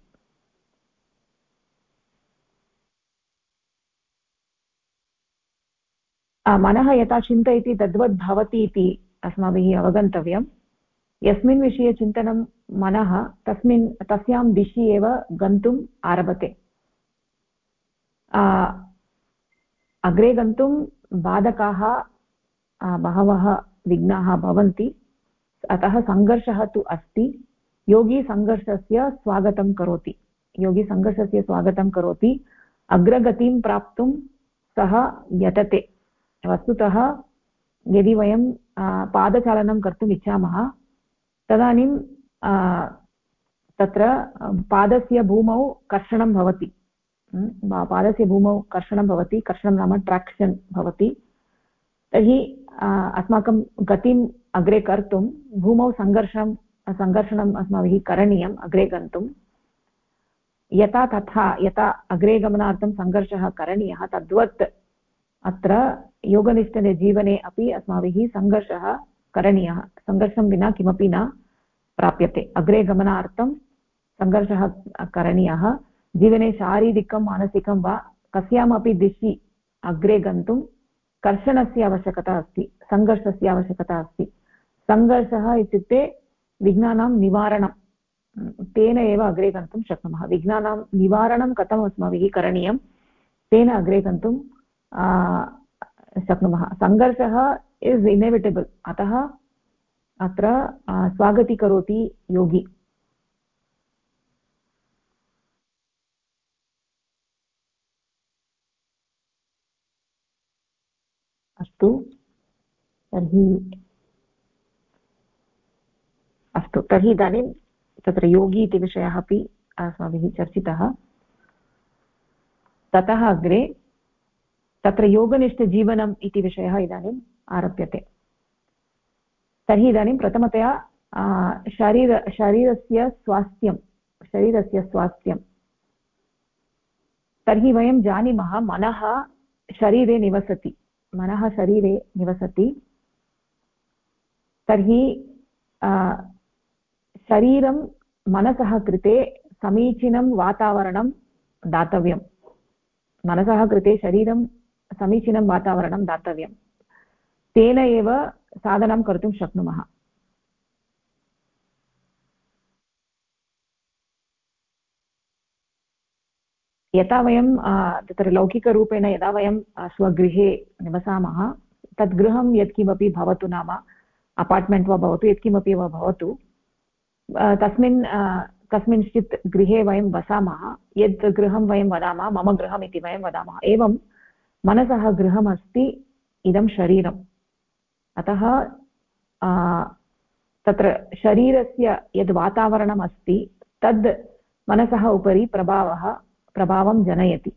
मनः यथा चिन्तयति तद्वद् भवति इति अस्माभिः अवगन्तव्यं यस्मिन् विषये चिन्तनं मनः, तस्मिन्, तस्यां दिशि एव गन्तुम् आरभते। अग्रे गन्तुं बाधकाः बहवः विघ्नाः भवन्ति। अतः सङ्घर्षः तु अस्ति। योगी सङ्घर्षस्य स्वागतं करोति। योगी सङ्घर्षस्य स्वागतं करोति। अग्रगतिं प्राप्तुं सः यतते। वस्तुतः यदि वयं पादचालनं कर्तुम् इच्छामः, तदानीं तत्र पादस्य भूमौ कर्षणं भवति। पादस्य भूमौ कर्षणं भवति, कर्षणं नाम ट्राक्षन् भवति। तर्हि अस्माकं गतिम् अग्रे कर्तुं, भूमौ सङ्घर्षं सङ्घर्षणम् अस्माभिः करणीयम् अग्रे गन्तुं। यथा तथा, यथा अग्रे गमनार्थं सङ्घर्षः करणीयः, तद्वत् अत्र योगनिष्ठजीवने अपि अस्माभिः सङ्घर्षः करणीयः। सङ्घर्षं विना किमपि न प्राप्यते। अग्रे गमनार्थं सङ्घर्षः करणीयः। जीवने शारीरिकं, मानसिकं वा कस्यामपि दिशि अग्रे गन्तुं कर्षणस्य आवश्यकता अस्ति, सङ्घर्षस्य आवश्यकता अस्ति। सङ्घर्षः इत्युक्ते विघ्नानां निवारणं तेन एव अग्रे गन्तुं शक्नुमः। विघ्नानां निवारणं कथम् अस्माभिः करणीयं, तेन अग्रे गन्तुं शक्नुमः। सङ्घर्षः इस् इनेविटेबल् अतः अत्र स्वागतीकरोति योगी अस्तु तर्हि अस्तु, तर्हि इदानीं तत्र योगी इति विषयः अपि अस्माभिः चर्चितः। ततः अग्रे तत्र योगनिष्ठजीवनम् इति विषयः इदानीम् आरभ्यते तर्हि इदानीं प्रथमतया शरीर, शरीरस्य स्वास्थ्यं शरीरस्य स्वास्थ्यं। तर्हि वयं जानीमः, मनः शरीरे निवसति, मनः शरीरे निवसति। तर्हि शरीरं मनसः कृते समीचीनं वातावरणं दातव्यं मनसः कृते शरीरं समीचीनं वातावरणं दातव्यं तेन एव साधनं कर्तुं शक्नुमः। यथा वयं तत्र लौकिकरूपेण यदा वयं स्वगृहे निवसामः तद् गृहं यत्किमपि भवतु नाम। अपार्ट्मेण्ट् वा भवतु, यत्किमपि वा भवतु तस्मिन् कस्मिंश्चित् गृहे वयं वसामः यद् गृहं वयं वदामः, मम गृहम् इति वयं वदामः, एवं मनसः गृहमस्ति, इदं शरीरम्। अतः तत्र शरीरस्य यद् वातावरणम् अस्ति तद् मनसः उपरि प्रभावः, प्रभावं जनयति।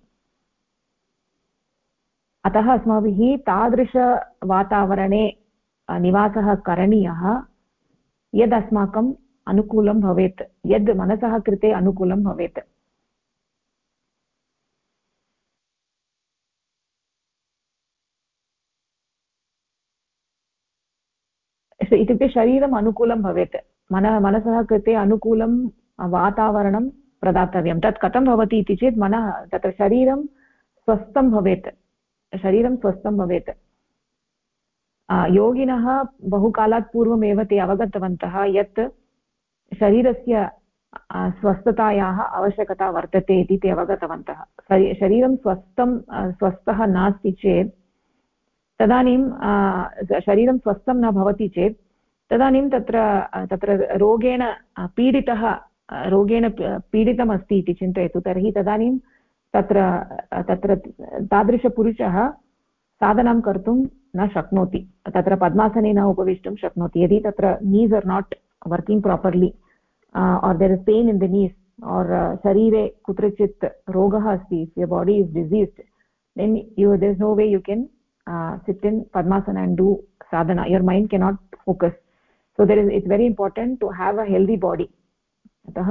अतः अस्माभिः तादृशवातावरणे निवासः करणीयः यद् अस्माकम् अनुकूलं भवेत्, यद् मनसः कृते अनुकूलं भवेत्। इत्युक्ते शरीरम् अनुकूलं भवेत्, मन, मनसः कृते अनुकूलं वातावरणं प्रदातव्यं। तत् कथं भवति इति चेत्, मनः, तत्र शरीरं स्वस्थं भवेत्, शरीरं स्वस्थं भवेत्। योगिनः बहुकालात् पूर्वमेव ते अवगतवन्तः यत् शरीरस्य स्वस्थतायाः आवश्यकता वर्तते इति ते अवगतवन्तः। शरीरं स्वस्थं स्वस्थः नास्ति चेत्, तदानीं शरीरं स्वस्थं न भवति चेत्, तदानीं तत्र तत्र रोगेण पीडितः रोगेण पीडितमस्ति इति चिन्तयतु। तर्हि तदानीं तत्र तत्र तादृशपुरुषः साधनां कर्तुं न शक्नोति। तत्र पद्मासने न उपवेष्टुं शक्नोति। यदि तत्र knees are not working properly are there is pain in the knees or शरीरे कुत्रचित् रोगः अस्ति if your body is diseased then you there is no way you can sit in padmasana and do sadhana your mind cannot focus so there is its very important to have a healthy body अतः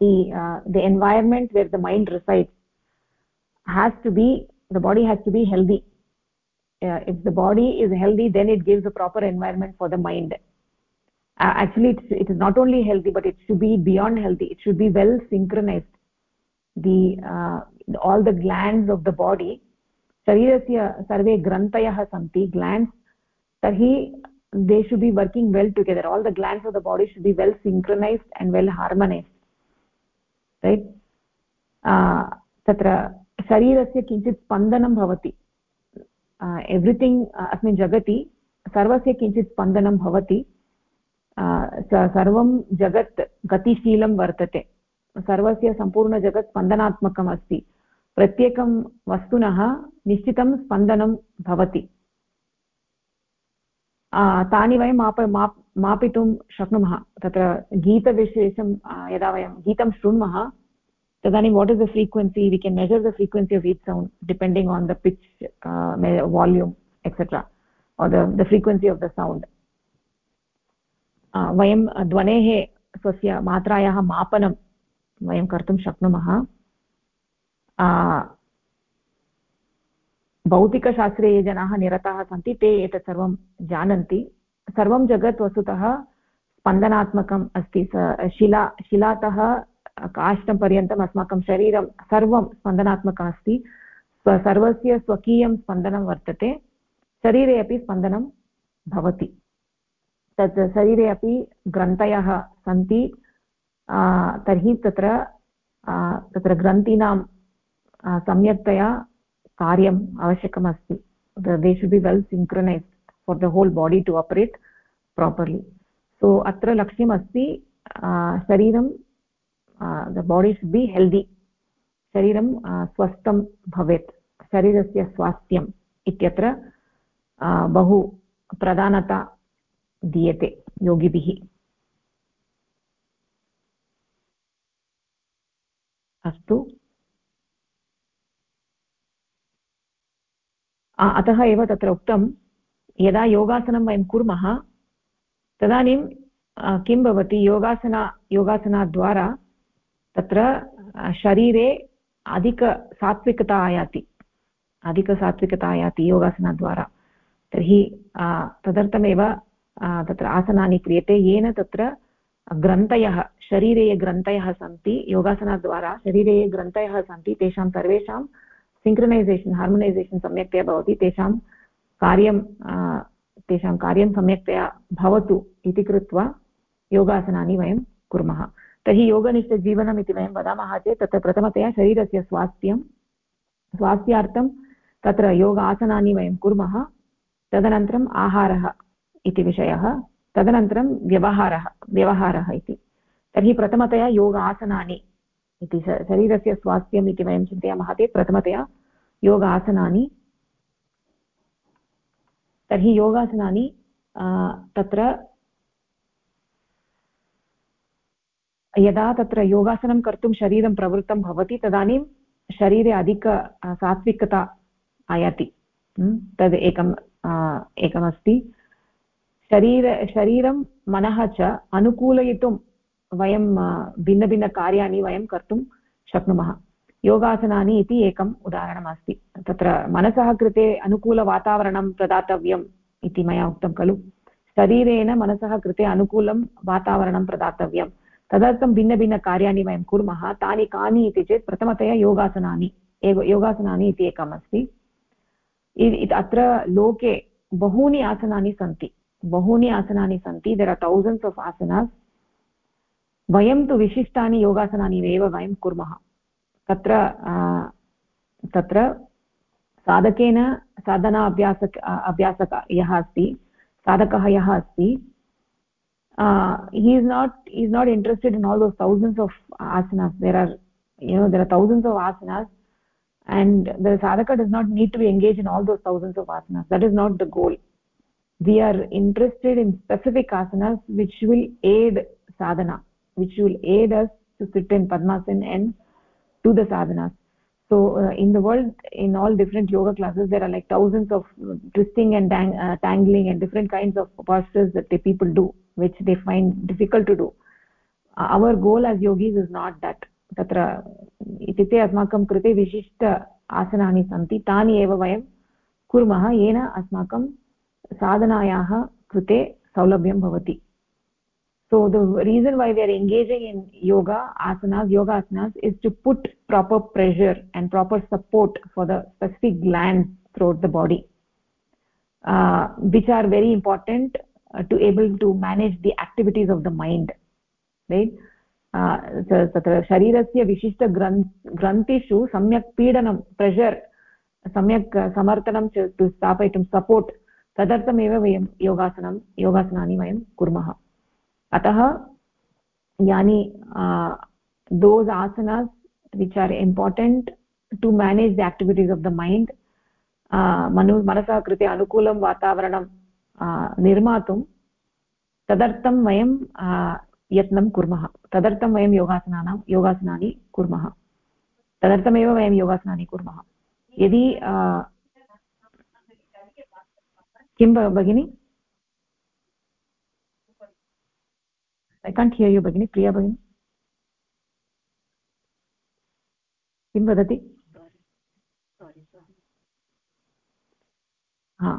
the uh, the environment where the mind resides has to be the body has to be healthy. uh, if the body is healthy then it gives a proper environment for the mind uh, actually it's, it is not only healthy but it should be beyond healthy it should be well synchronized the uh, all the glands of the body शरीरस्य सर्वे ग्रन्थयः सन्ति ग्लाण्ड्स् तर्हि they should be working well together all the glands of the body should be well synchronized and well harmonized right तत्र शरीरस्य किञ्चित् स्पन्दनं भवति everything अस्मिन् जगति सर्वस्य किञ्चित् स्पन्दनं भवति। सर्वं जगत् गतिशीलं वर्तते। सर्वस्य सम्पूर्णजगत् स्पन्दनात्मकम् अस्ति। प्रत्येकं वस्तुनः निश्चितं स्पन्दनं भवति। तानि वयं माप, माप्, मापितुं शक्नुमः। तत्र गीतविशेषं यदा वयं गीतं शृण्मः तदानीं what is the frequency we can measure the frequency of each sound depending on the pitch volume etcetera or the frequency of the sound वयं ध्वनेः स्वस्य मात्रायाः मापनं वयं कर्तुं शक्नुमः. भौतिकशास्त्रे ये जनाः निरताः सन्ति, ते एतत् सर्वं जानन्ति. सर्वं जगत् वस्तुतः स्पन्दनात्मकम् अस्ति. शिला, शिलातः काष्ठं पर्यन्तम् अस्माकं शरीरं सर्वं स्पन्दनात्मकम् अस्ति। सर्वस्य स्वकीयं स्पन्दनं वर्तते। शरीरे अपि स्पन्दनं भवति। तत् शरीरे अपि ग्रन्थयः सन्ति। तर्हि तत्र तत्र ग्रन्थीनां सम्यक्तया कार्यम् आवश्यकम् अस्ति। They should be well synchronised for the whole body to operate properly so अत्र लक्ष्यम् अस्ति शरीरं द बाडि बि हेल्दि शरीरं स्वस्थं भवेत्. शरीरस्य स्वास्थ्यम् इत्यत्र बहु प्रधानता दीयते योगिभिः. अस्तु. अतः एव तत्र उक्तं, यदा योगासनं वयं कुर्मः, तदानीं किं भवति? योगासना, योगासनाद्वारा तत्र शरीरे अधिकसात्विकता आयाति। अधिकसात्विकता आयाति योगासनाद्वारा। तर्हि तदर्थमेव तत्र आसनानि क्रियते। येन तत्र ग्रन्थयः, शरीरे ये ग्रन्थयः सन्ति, योगासनाद्वारा शरीरे ये ग्रन्थयः सन्ति, तेषां सर्वेषां सिङ्क्रनैसेशन् हार्मोनैसेशन् सम्यक्तया भवति, तेषां कार्यं तेषां कार्यं सम्यक्तया भवतु इति कृत्वा योगासनानि वयं कुर्मः। तर्हि योगनिष्ठजीवनम् इति वयं वदामः चेत् तत्र प्रथमतया शरीरस्य स्वास्थ्यं, स्वास्थ्यार्थं तत्र योग आसनानि वयं कुर्मः, तदनन्तरम् आहारः इति विषयः, तदनन्तरं व्यवहारः व्यवहारः इति। तर्हि प्रथमतया योग आसनानि इति शरीरस्य स्वास्थ्यम् इति वयं चिन्तयामः चेत् प्रथमतया योग आसनानि तर्हि योगासनानि तत्र यदा तत्र योगासनं कर्तुं शरीरं प्रवृत्तं भवति, तदानीं शरीरे अधिक सात्विकता आयाति। तद् एकम् एकमस्ति। शरीर, शरीरं, मनः च अनुकूलयितुं वयं भिन्नभिन्नकार्याणि वयं कर्तुं शक्नुमः। योगासनानि इति एकम् उदाहरणमस्ति। तत्र मनसः कृते अनुकूलवातावरणं प्रदातव्यम् इति मया उक्तं खलु। शरीरेण मनसः कृते अनुकूलं वातावरणं प्रदातव्यं तदर्थं भिन्नभिन्नकार्याणि वयं कुर्मः, तानि कानि इति चेत् प्रथमतया योगासनानि, एव योगासनानि इति एकम् अस्ति अत्र लोके बहूनि आसनानि सन्ति। बहूनि आसनानि सन्ति। There are thousands of asanas वयं तु विशिष्टानि योगासनानि एव वयं कुर्मः। तत्र तत्र साधकेन साधना अभ्यासक अभ्यासक यः अस्ति, साधकः यः अस्ति Uh, he is not he is not interested in all those thousands of asanas. There are you know there are thousands of asanas and the sadhaka does not need to be engaged in all those thousands of asanas. That is not the goal. We are interested in specific asanas which will aid sadhana which will aid us to sit in padmasana and do the sadhanas so uh, in the world in all different yoga classes there are like thousands of twisting and tang uh, tangling and different kinds of postures that the people do which they find difficult to do uh, our goal as yogis is not that तत्र इत्युक्ते अस्माकं कृते विशिष्ट आसनानि सन्ति तानि एव वयं कुर्मः येन अस्माकं साधनायाः कृते सौलभ्यं भवति so the reason why we are engaging in yoga asanas yoga asanas is to put proper pressure and proper support for the specific glands throughout the body uh, which are very important uh, to able to manage the activities of the mind right तत्र शरीरस्य विशिष्टग्रन् ग्रन्थिषु सम्यक् पीडनं pressure सम्यक् समर्थनं च स्थापयितुं support तदर्थमेव वयं योगासनं योगासनानि वयं कुर्मः अतः, यानि those asanas which are important to manage the activities of the mind Manu, मनसः, कृते, अनुकूलं, वातावरणं निर्मातुं, तदर्थं वयं यत्नं कुर्मः। तदर्थं वयं योगासनानां, योगासनानि कुर्मः। तदर्थमेव वयं योगासनानि कुर्मः। यदि किं भगिनि? ऐ काण्ट् हियर् यु भगिनि प्रिया भगिनि किं वदति हा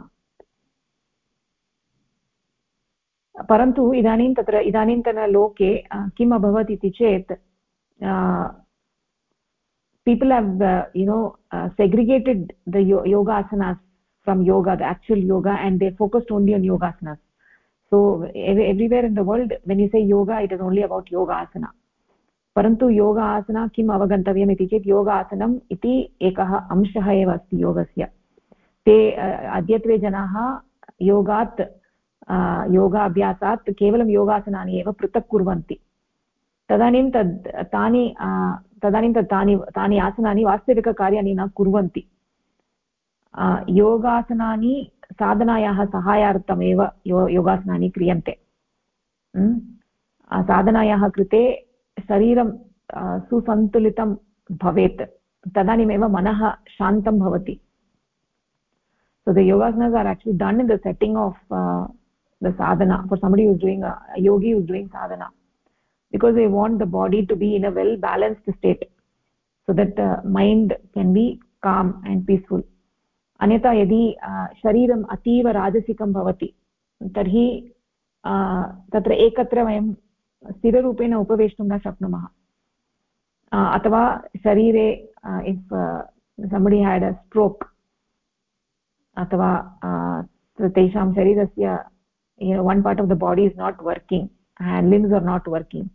परन्तु इदानीं तत्र इदानीन्तनलोके किम् अभवत् इति चेत् people have uh, you know uh, segregated the yoga asanas from yoga the actual yoga and they focused only on yoga asanas so everywhere in the world, when you say yoga, it is only about yoga asana. परन्तु योग आसना किम् अवगन्तव्यम् इति चेत् योग आसनम् इति एकः अंशः एव अस्ति योगस्य। ते अद्यत्वे जनाः योगात् योगाभ्यासात् केवलं योगासनानि एव पृथक् कुर्वन्ति। तदानीं तद्, तानि तदानीं तत् तानि तानि आसनानि वास्तविककार्याणि न कुर्वन्ति। योगासनानि साधनायाः सहायार्थमेव यो, योगासनानि क्रियन्ते। साधनायाः कृते शरीरं सुसन्तुलितं भवेत्। तदानीमेव मनः शान्तं भवति। So the yogasanas are actually done in the setting of the sadhana for somebody who's doing yogi who's doing sadhana because I want the body to be in a well balanced state so that mind can be calm and peaceful अन्यथा यदि शरीरम् अतीव राजसिकं भवति, तर्हि तत्र एकत्र वयं स्थिररूपेण उपवेष्टुं न शक्नुमः। अथवा शरीरे if somebody had a stroke, अथवा तेषां शरीरस्य one part of the body is not working and limbs are not working,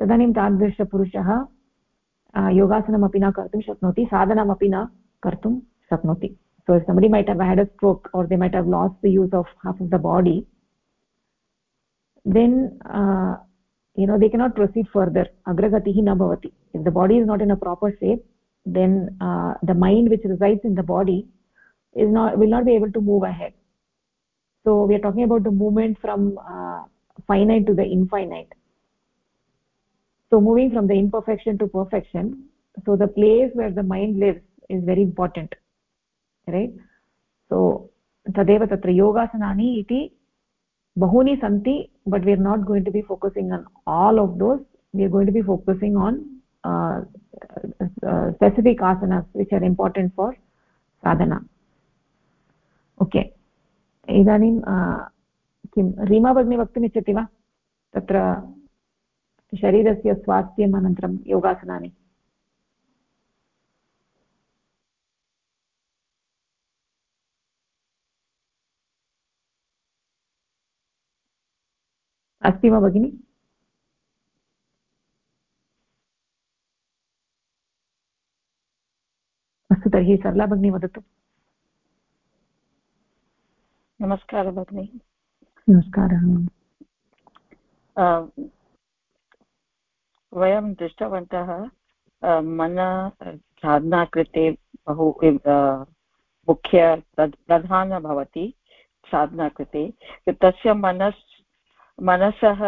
तदानीं तादृशपुरुषः योगासनमपि न कर्तुं शक्नोति, साधनमपि न कर्तुं shaknoti so if somebody might have had a stroke or they might have lost the use of half of the body then uh, you know they cannot proceed further. Agragatihi na bhavati. If the body is not in a proper shape then uh, the mind which resides in the body is not will not be able to move ahead. So we are talking about the movement from uh, finite to the infinite. So moving from the imperfection to perfection. So the place where the mind lives is very important. Right so तदेव तत्र योगासनानि इति बहूनि सन्ति are not going to be focusing on all of those we are going to be focusing on uh, uh, specific asanas which are important for sadhana okay इदानीं किं रीमा भगिनी वक्तुमिच्छति वा तत्र शरीरस्य स्वास्थ्यम् अनन्तरं योगासनानि अस्ति वा भगिनि? अस्तु तर्हि सरला भगिनी वदतु। नमस्कारः भगिनि। नमस्कारः। वयं दृष्टवन्तः मन साधना कृते बहु मुख्य प्रधान भवति साधना कृते। तस्य मनस् मनसः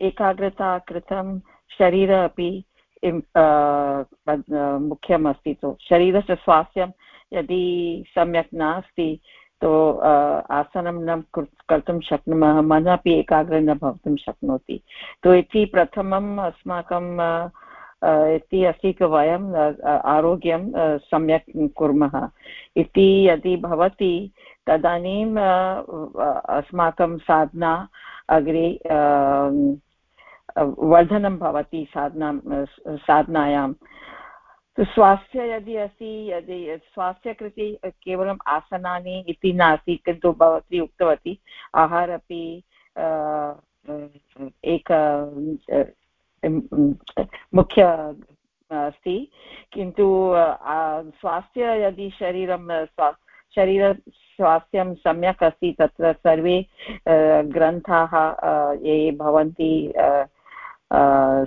एकाग्रता कृतं शरीर अपि मुख्यमस्ति तु। शरीरस्य स्वास्थ्यं यदि सम्यक् नास्ति तो आसनं न कर्तुं शक्नुमः, मनः अपि एकाग्रः न भवितुं शक्नोति। तो इति प्रथमम् अस्माकं इति अस्ति वयं आरोग्यं सम्यक् कुर्मः। इति यदि भवति, तदानीम् अस्माकं साधना अग्रे वर्धनं भवति साधना, साधनायां। स्वास्थ्य यदि अस्ति, यदि स्वास्थ्यकृते केवलम् आसनानि इति नास्ति, किन्तु भवती उक्तवती, आहार अपि एक मुख्य अस्ति, किन्तु स्वास्थ्य यदि शरीरं शरीर स्वास्थ्यं सम्यक् अस्ति, तत्र सर्वे ग्रन्थाः ये भवन्ति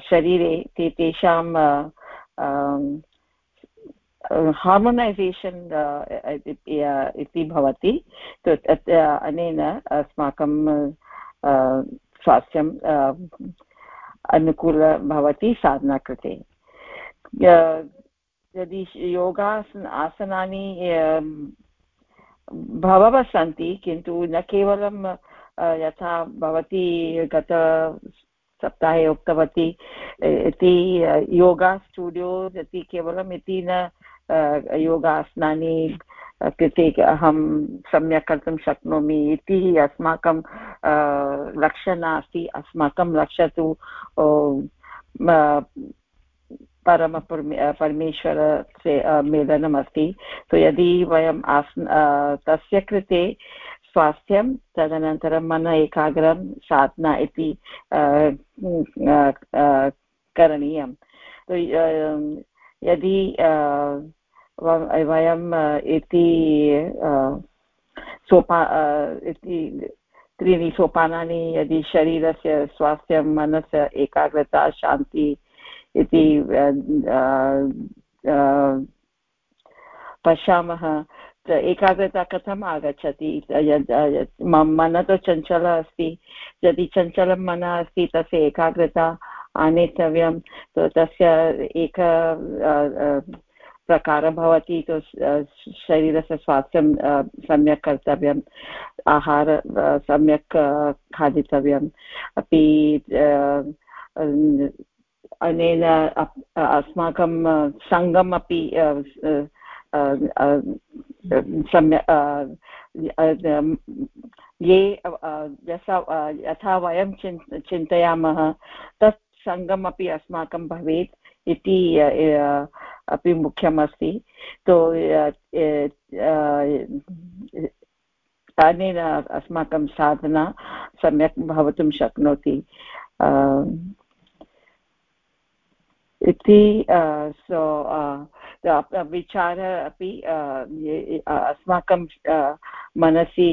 शरीरे, ते तेषां हार्मोनैसेशन् इति भवति अनेन अस्माकं स्वास्थ्यं अनुकूल भवति साधना कृते। यदि योगासन, आसनानि बहवः सन्ति, किन्तु न केवलं यथा भवती गतसप्ताहे उक्तवती इति योगा स्टुडियो इति केवलम् इति न योगासनानि कृते अहं सम्यक् कर्तुं शक्नोमि इति अस्माकं लक्ष्यं नास्ति, अस्माकं लक्ष्यं तु परम परमेश्वर मेलनम् अस्ति तो यदि वयम् आस् तस्य कृते स्वास्थ्यं, तदनन्तरं मन एकाग्रं, साधना इति करणीयं। यदि वयम् इति सोपा इति, त्रीणि सोपानानि यदि शरीरस्य स्वास्थ्यं, मनस्य एकाग्रता, शान्ति इति पश्यामः। एकाग्रता कथम् आगच्छति? मनः तु चञ्चलः अस्ति। यदि चञ्चलं मनः अस्ति, तस्य एकाग्रता आनेतव्यं तस्य एक प्रकारः भवति। तु शरीरस्य स्वास्थ्यं सम्यक् कर्तव्यम्। आहार सम्यक् खादितव्यम्। अपि अनेन अस्माकं सङ्गम् अपि सम्यक् ये यथा वयं चिन्, चिन्तयामः तत् सङ्गमपि अस्माकं भवेत् इति अपि मुख्यमस्ति। तो अनेन अस्माकं साधना सम्यक् भवितुं शक्नोति। इति सो विचारः अपि अस्माकं मनसि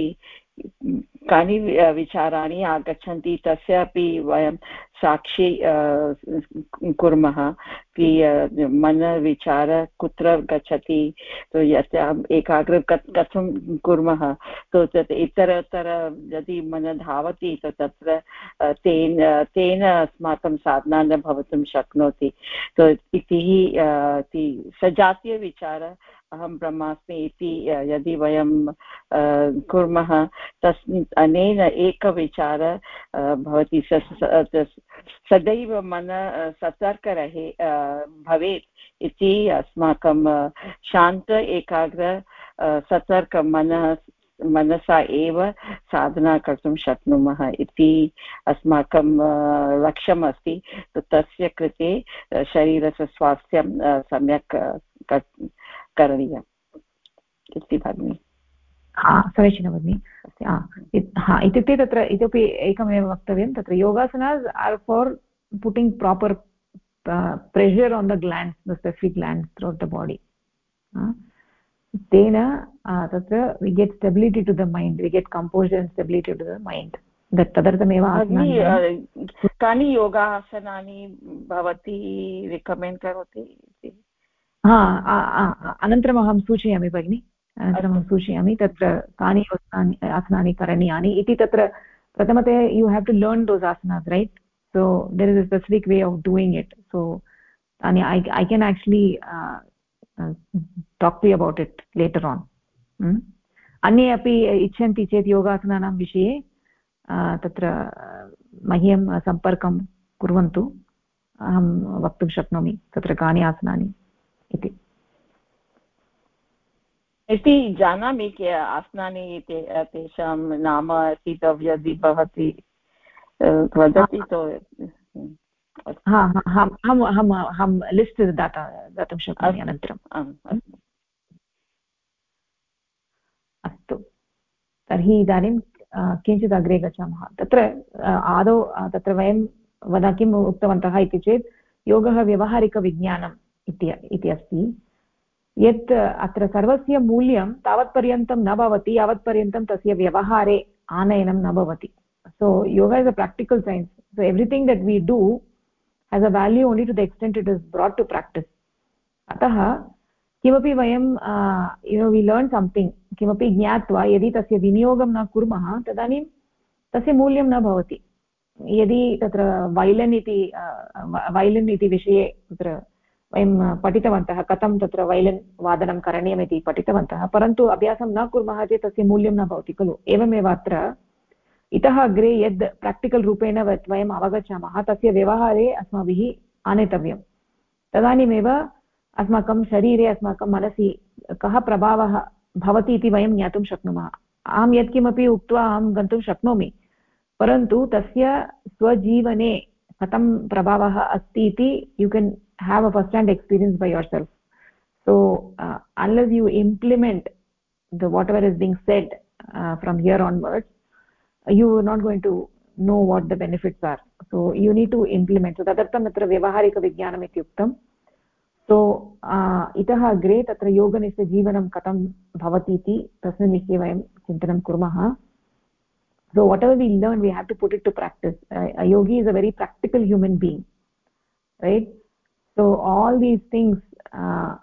कानि विचाराणि आगच्छन्ति तस्य अपि वयं साक्षी कुर्मः। मनविचार कुत्र गच्छति तो एकाग्र कथं कुर्मः तो तत् इतरतर यदि मन धावति तो तत्र तेन तेन अस्माकं साधना न भवितुं शक्नोति। तो इति सजातीयविचार अहं ब्रह्मास्मि इति यदि वयं कुर्मः, तस्, अनेन एकविचार भवति। सदैव मन सतर्क रहे भवेत् इति अस्माकं शान्त, एकाग्र सतर्क मनः, मनसा एव साधना कर्तुं शक्नुमः इति अस्माकं लक्ष्यम् अस्ति तस्य कृते शरीरस्य स्वास्थ्यं सम्यक् करणीयम् इति भगिनि। समीचीनं भगिनि। हा, इत्युक्ते तत्र, इतोपि एकमेव वक्तव्यं, तत्र yogasanas are for putting proper pressure on the glands the specific glands throughout the body तेन तत्र we get stability to the mind we get composed and stability to the mind तदर्थमेव कानि योगासनानि भवती रिकमेण्ड् करोति हा अनन्तरम् अहं सूचयामि भगिनि अनन्तरं अहं सूचयामि तत्र कानि आसनानि करणीयानि इति तत्र प्रथमतया you have to learn those asanas right so there is a specific way of doing it so Tanya, I, I can actually uh, uh, talk to you about it later on hmm? अन्ये अपि इच्छन्ति चेत् योगासनानां विषये तत्र मह्यं सम्पर्कं कुर्वन्तु अहं वक्तुं शक्नोमि तत्र कानि आसनानि इति इति जानामि के आसनानि तेषां नाम अस्ति भवती वदति तो अहं लिस्ट् दाता दातुं शक्नोमि अनन्तरम् अस्तु। तर्हि इदानीं किञ्चित् अग्रे गच्छामः। तत्र आदौ तत्र वयं वद किम् उक्तवन्तः इति चेत् योगः व्यवहारिकविज्ञानम् इति अस्ति। यत् अत्र सर्वस्य मूल्यं तावत्पर्यन्तं न भवति यावत्पर्यन्तं तस्य व्यवहारे आनयनं न भवति। So, yoga is a practical science. So, everything that we do has a value only to the extent it is brought to practice. Atah किमपि वयं you know we learn something किमपि ज्ञात्वा यदि तस्य विनियोगं न कुर्मः तदानीं तस्य मूल्यं न भवति यदि तत्र वैलन् इति वैलन् इति विषये तत्र वयं पठितवन्तः कथं तत्र वैलन् वादनं करणीयम् इति पठितवन्तः परन्तु अभ्यासं न कुर्मः चेत् तस्य मूल्यं न भवति खलु एवमेव अत्र इतः अग्रे यद् प्राक्टिकल् रूपेण वयम् अवगच्छामः तस्य व्यवहारे अस्माभिः आनेतव्यं तदानीमेव अस्माकं शरीरे अस्माकं मनसि कः प्रभावः भवति इति वयं ज्ञातुं शक्नुमः। अहं यत्किमपि उक्त्वा अहं गन्तुं शक्नोमि परन्तु तस्य स्वजीवने कथं प्रभावः अस्ति इति you can have a first hand experience by yourself uh, unless you implement the whatever is being said uh, from here onwards are not going to know what the benefits are so you need to implement so तदर्थम् अत्र व्यवहारिकविज्ञानम् इति उक्तं सो इतः अग्रे तत्र योगनिष्ठ जीवनं कथं भवति इति तस्मिन् विषये वयं चिन्तनं कुर्मः learn we have to put it to practice uh, a yogi is a very practical human being right so all these things uh,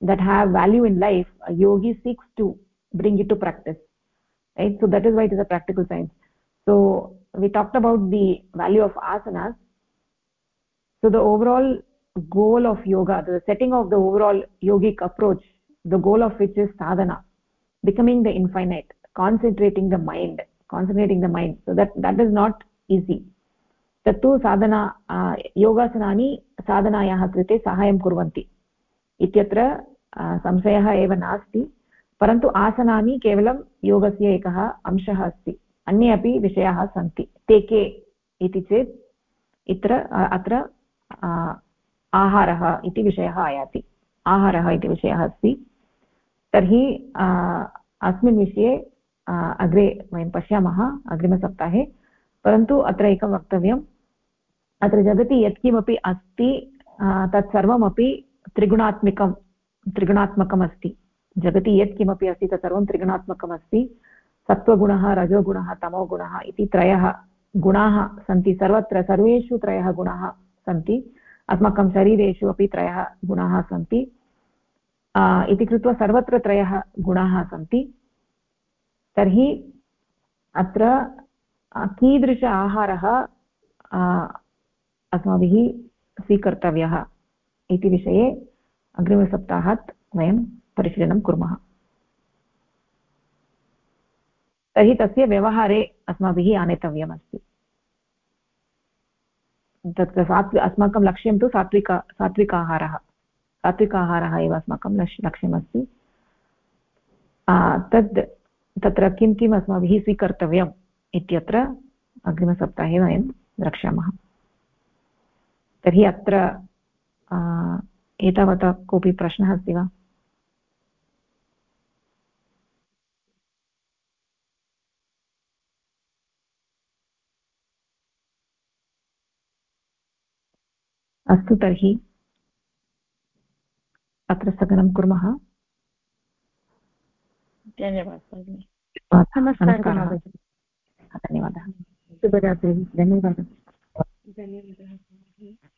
that have value in life a yogi seeks to bring it to practice right so that is why it is a practical science so we talked about the value of asanas so the overall goal of yoga the setting of the overall yogic approach the goal of which is sadhana becoming the infinite concentrating the mind concentrating the mind so that that is not easy तत्तु साधना योगासनानि साधनायाः कृते साहाय्यं कुर्वन्ति इत्यत्र संशयः एव नास्ति परन्तु आसनानि केवलं योगस्य एकः अंशः अस्ति। अन्ये अपि विषयाः सन्ति। ते के इति चेत् इत्र, अत्र आहारः इति विषयः आयाति। आहारः इति विषयः अस्ति। तर्हि अस्मिन् विषये अग्रे वयं पश्यामः अग्रिमसप्ताहे। परन्तु अत्र एकं वक्तव्यम्। अत्र जगति यत्किमपि अस्ति तत्सर्वमपि त्रिगुणात्मिकं त्रिगुणात्मकम् जगति यत्किमपि अस्ति तत्सर्वं त्रिगुणात्मकम् अस्ति सत्त्वगुणः, रजोगुणः, तमोगुणः इति त्रयः गुणाः सन्ति। सर्वत्र, सर्वेषु त्रयः गुणाः सन्ति। अस्माकं शरीरेषु अपि त्रयः गुणाः सन्ति। इति कृत्वा सर्वत्र त्रयः गुणाः सन्ति। तर्हि अत्र कीदृश आहारः अस्माभिः स्वीकर्तव्यः इति विषये अग्रिमसप्ताहात् वयं परिशीलनं कुर्मः। तर्हि तस्य व्यवहारे अस्माभिः आनेतव्यमस्ति। तत् सात्वि, अस्माकं लक्ष्यं तु सात्विक सात्विक आहारः सात्विक आहारः एव अस्माकं लक्ष्, लक्ष्यमस्ति। तद्, तत्र किं किम् अस्माभिः स्वीकर्तव्यम् इत्यत्र अग्रिमसप्ताहे वयं द्रक्ष्यामः। तर्हि अत्र एतावता कोऽपि प्रश्नः अस्ति वा? अस्तु तर्हि अत्र स्थगनं कुर्मः। धन्यवादः नमस्कारः। धन्यवादः। शुभरात्रिः धन्यवादः। धन्यवादः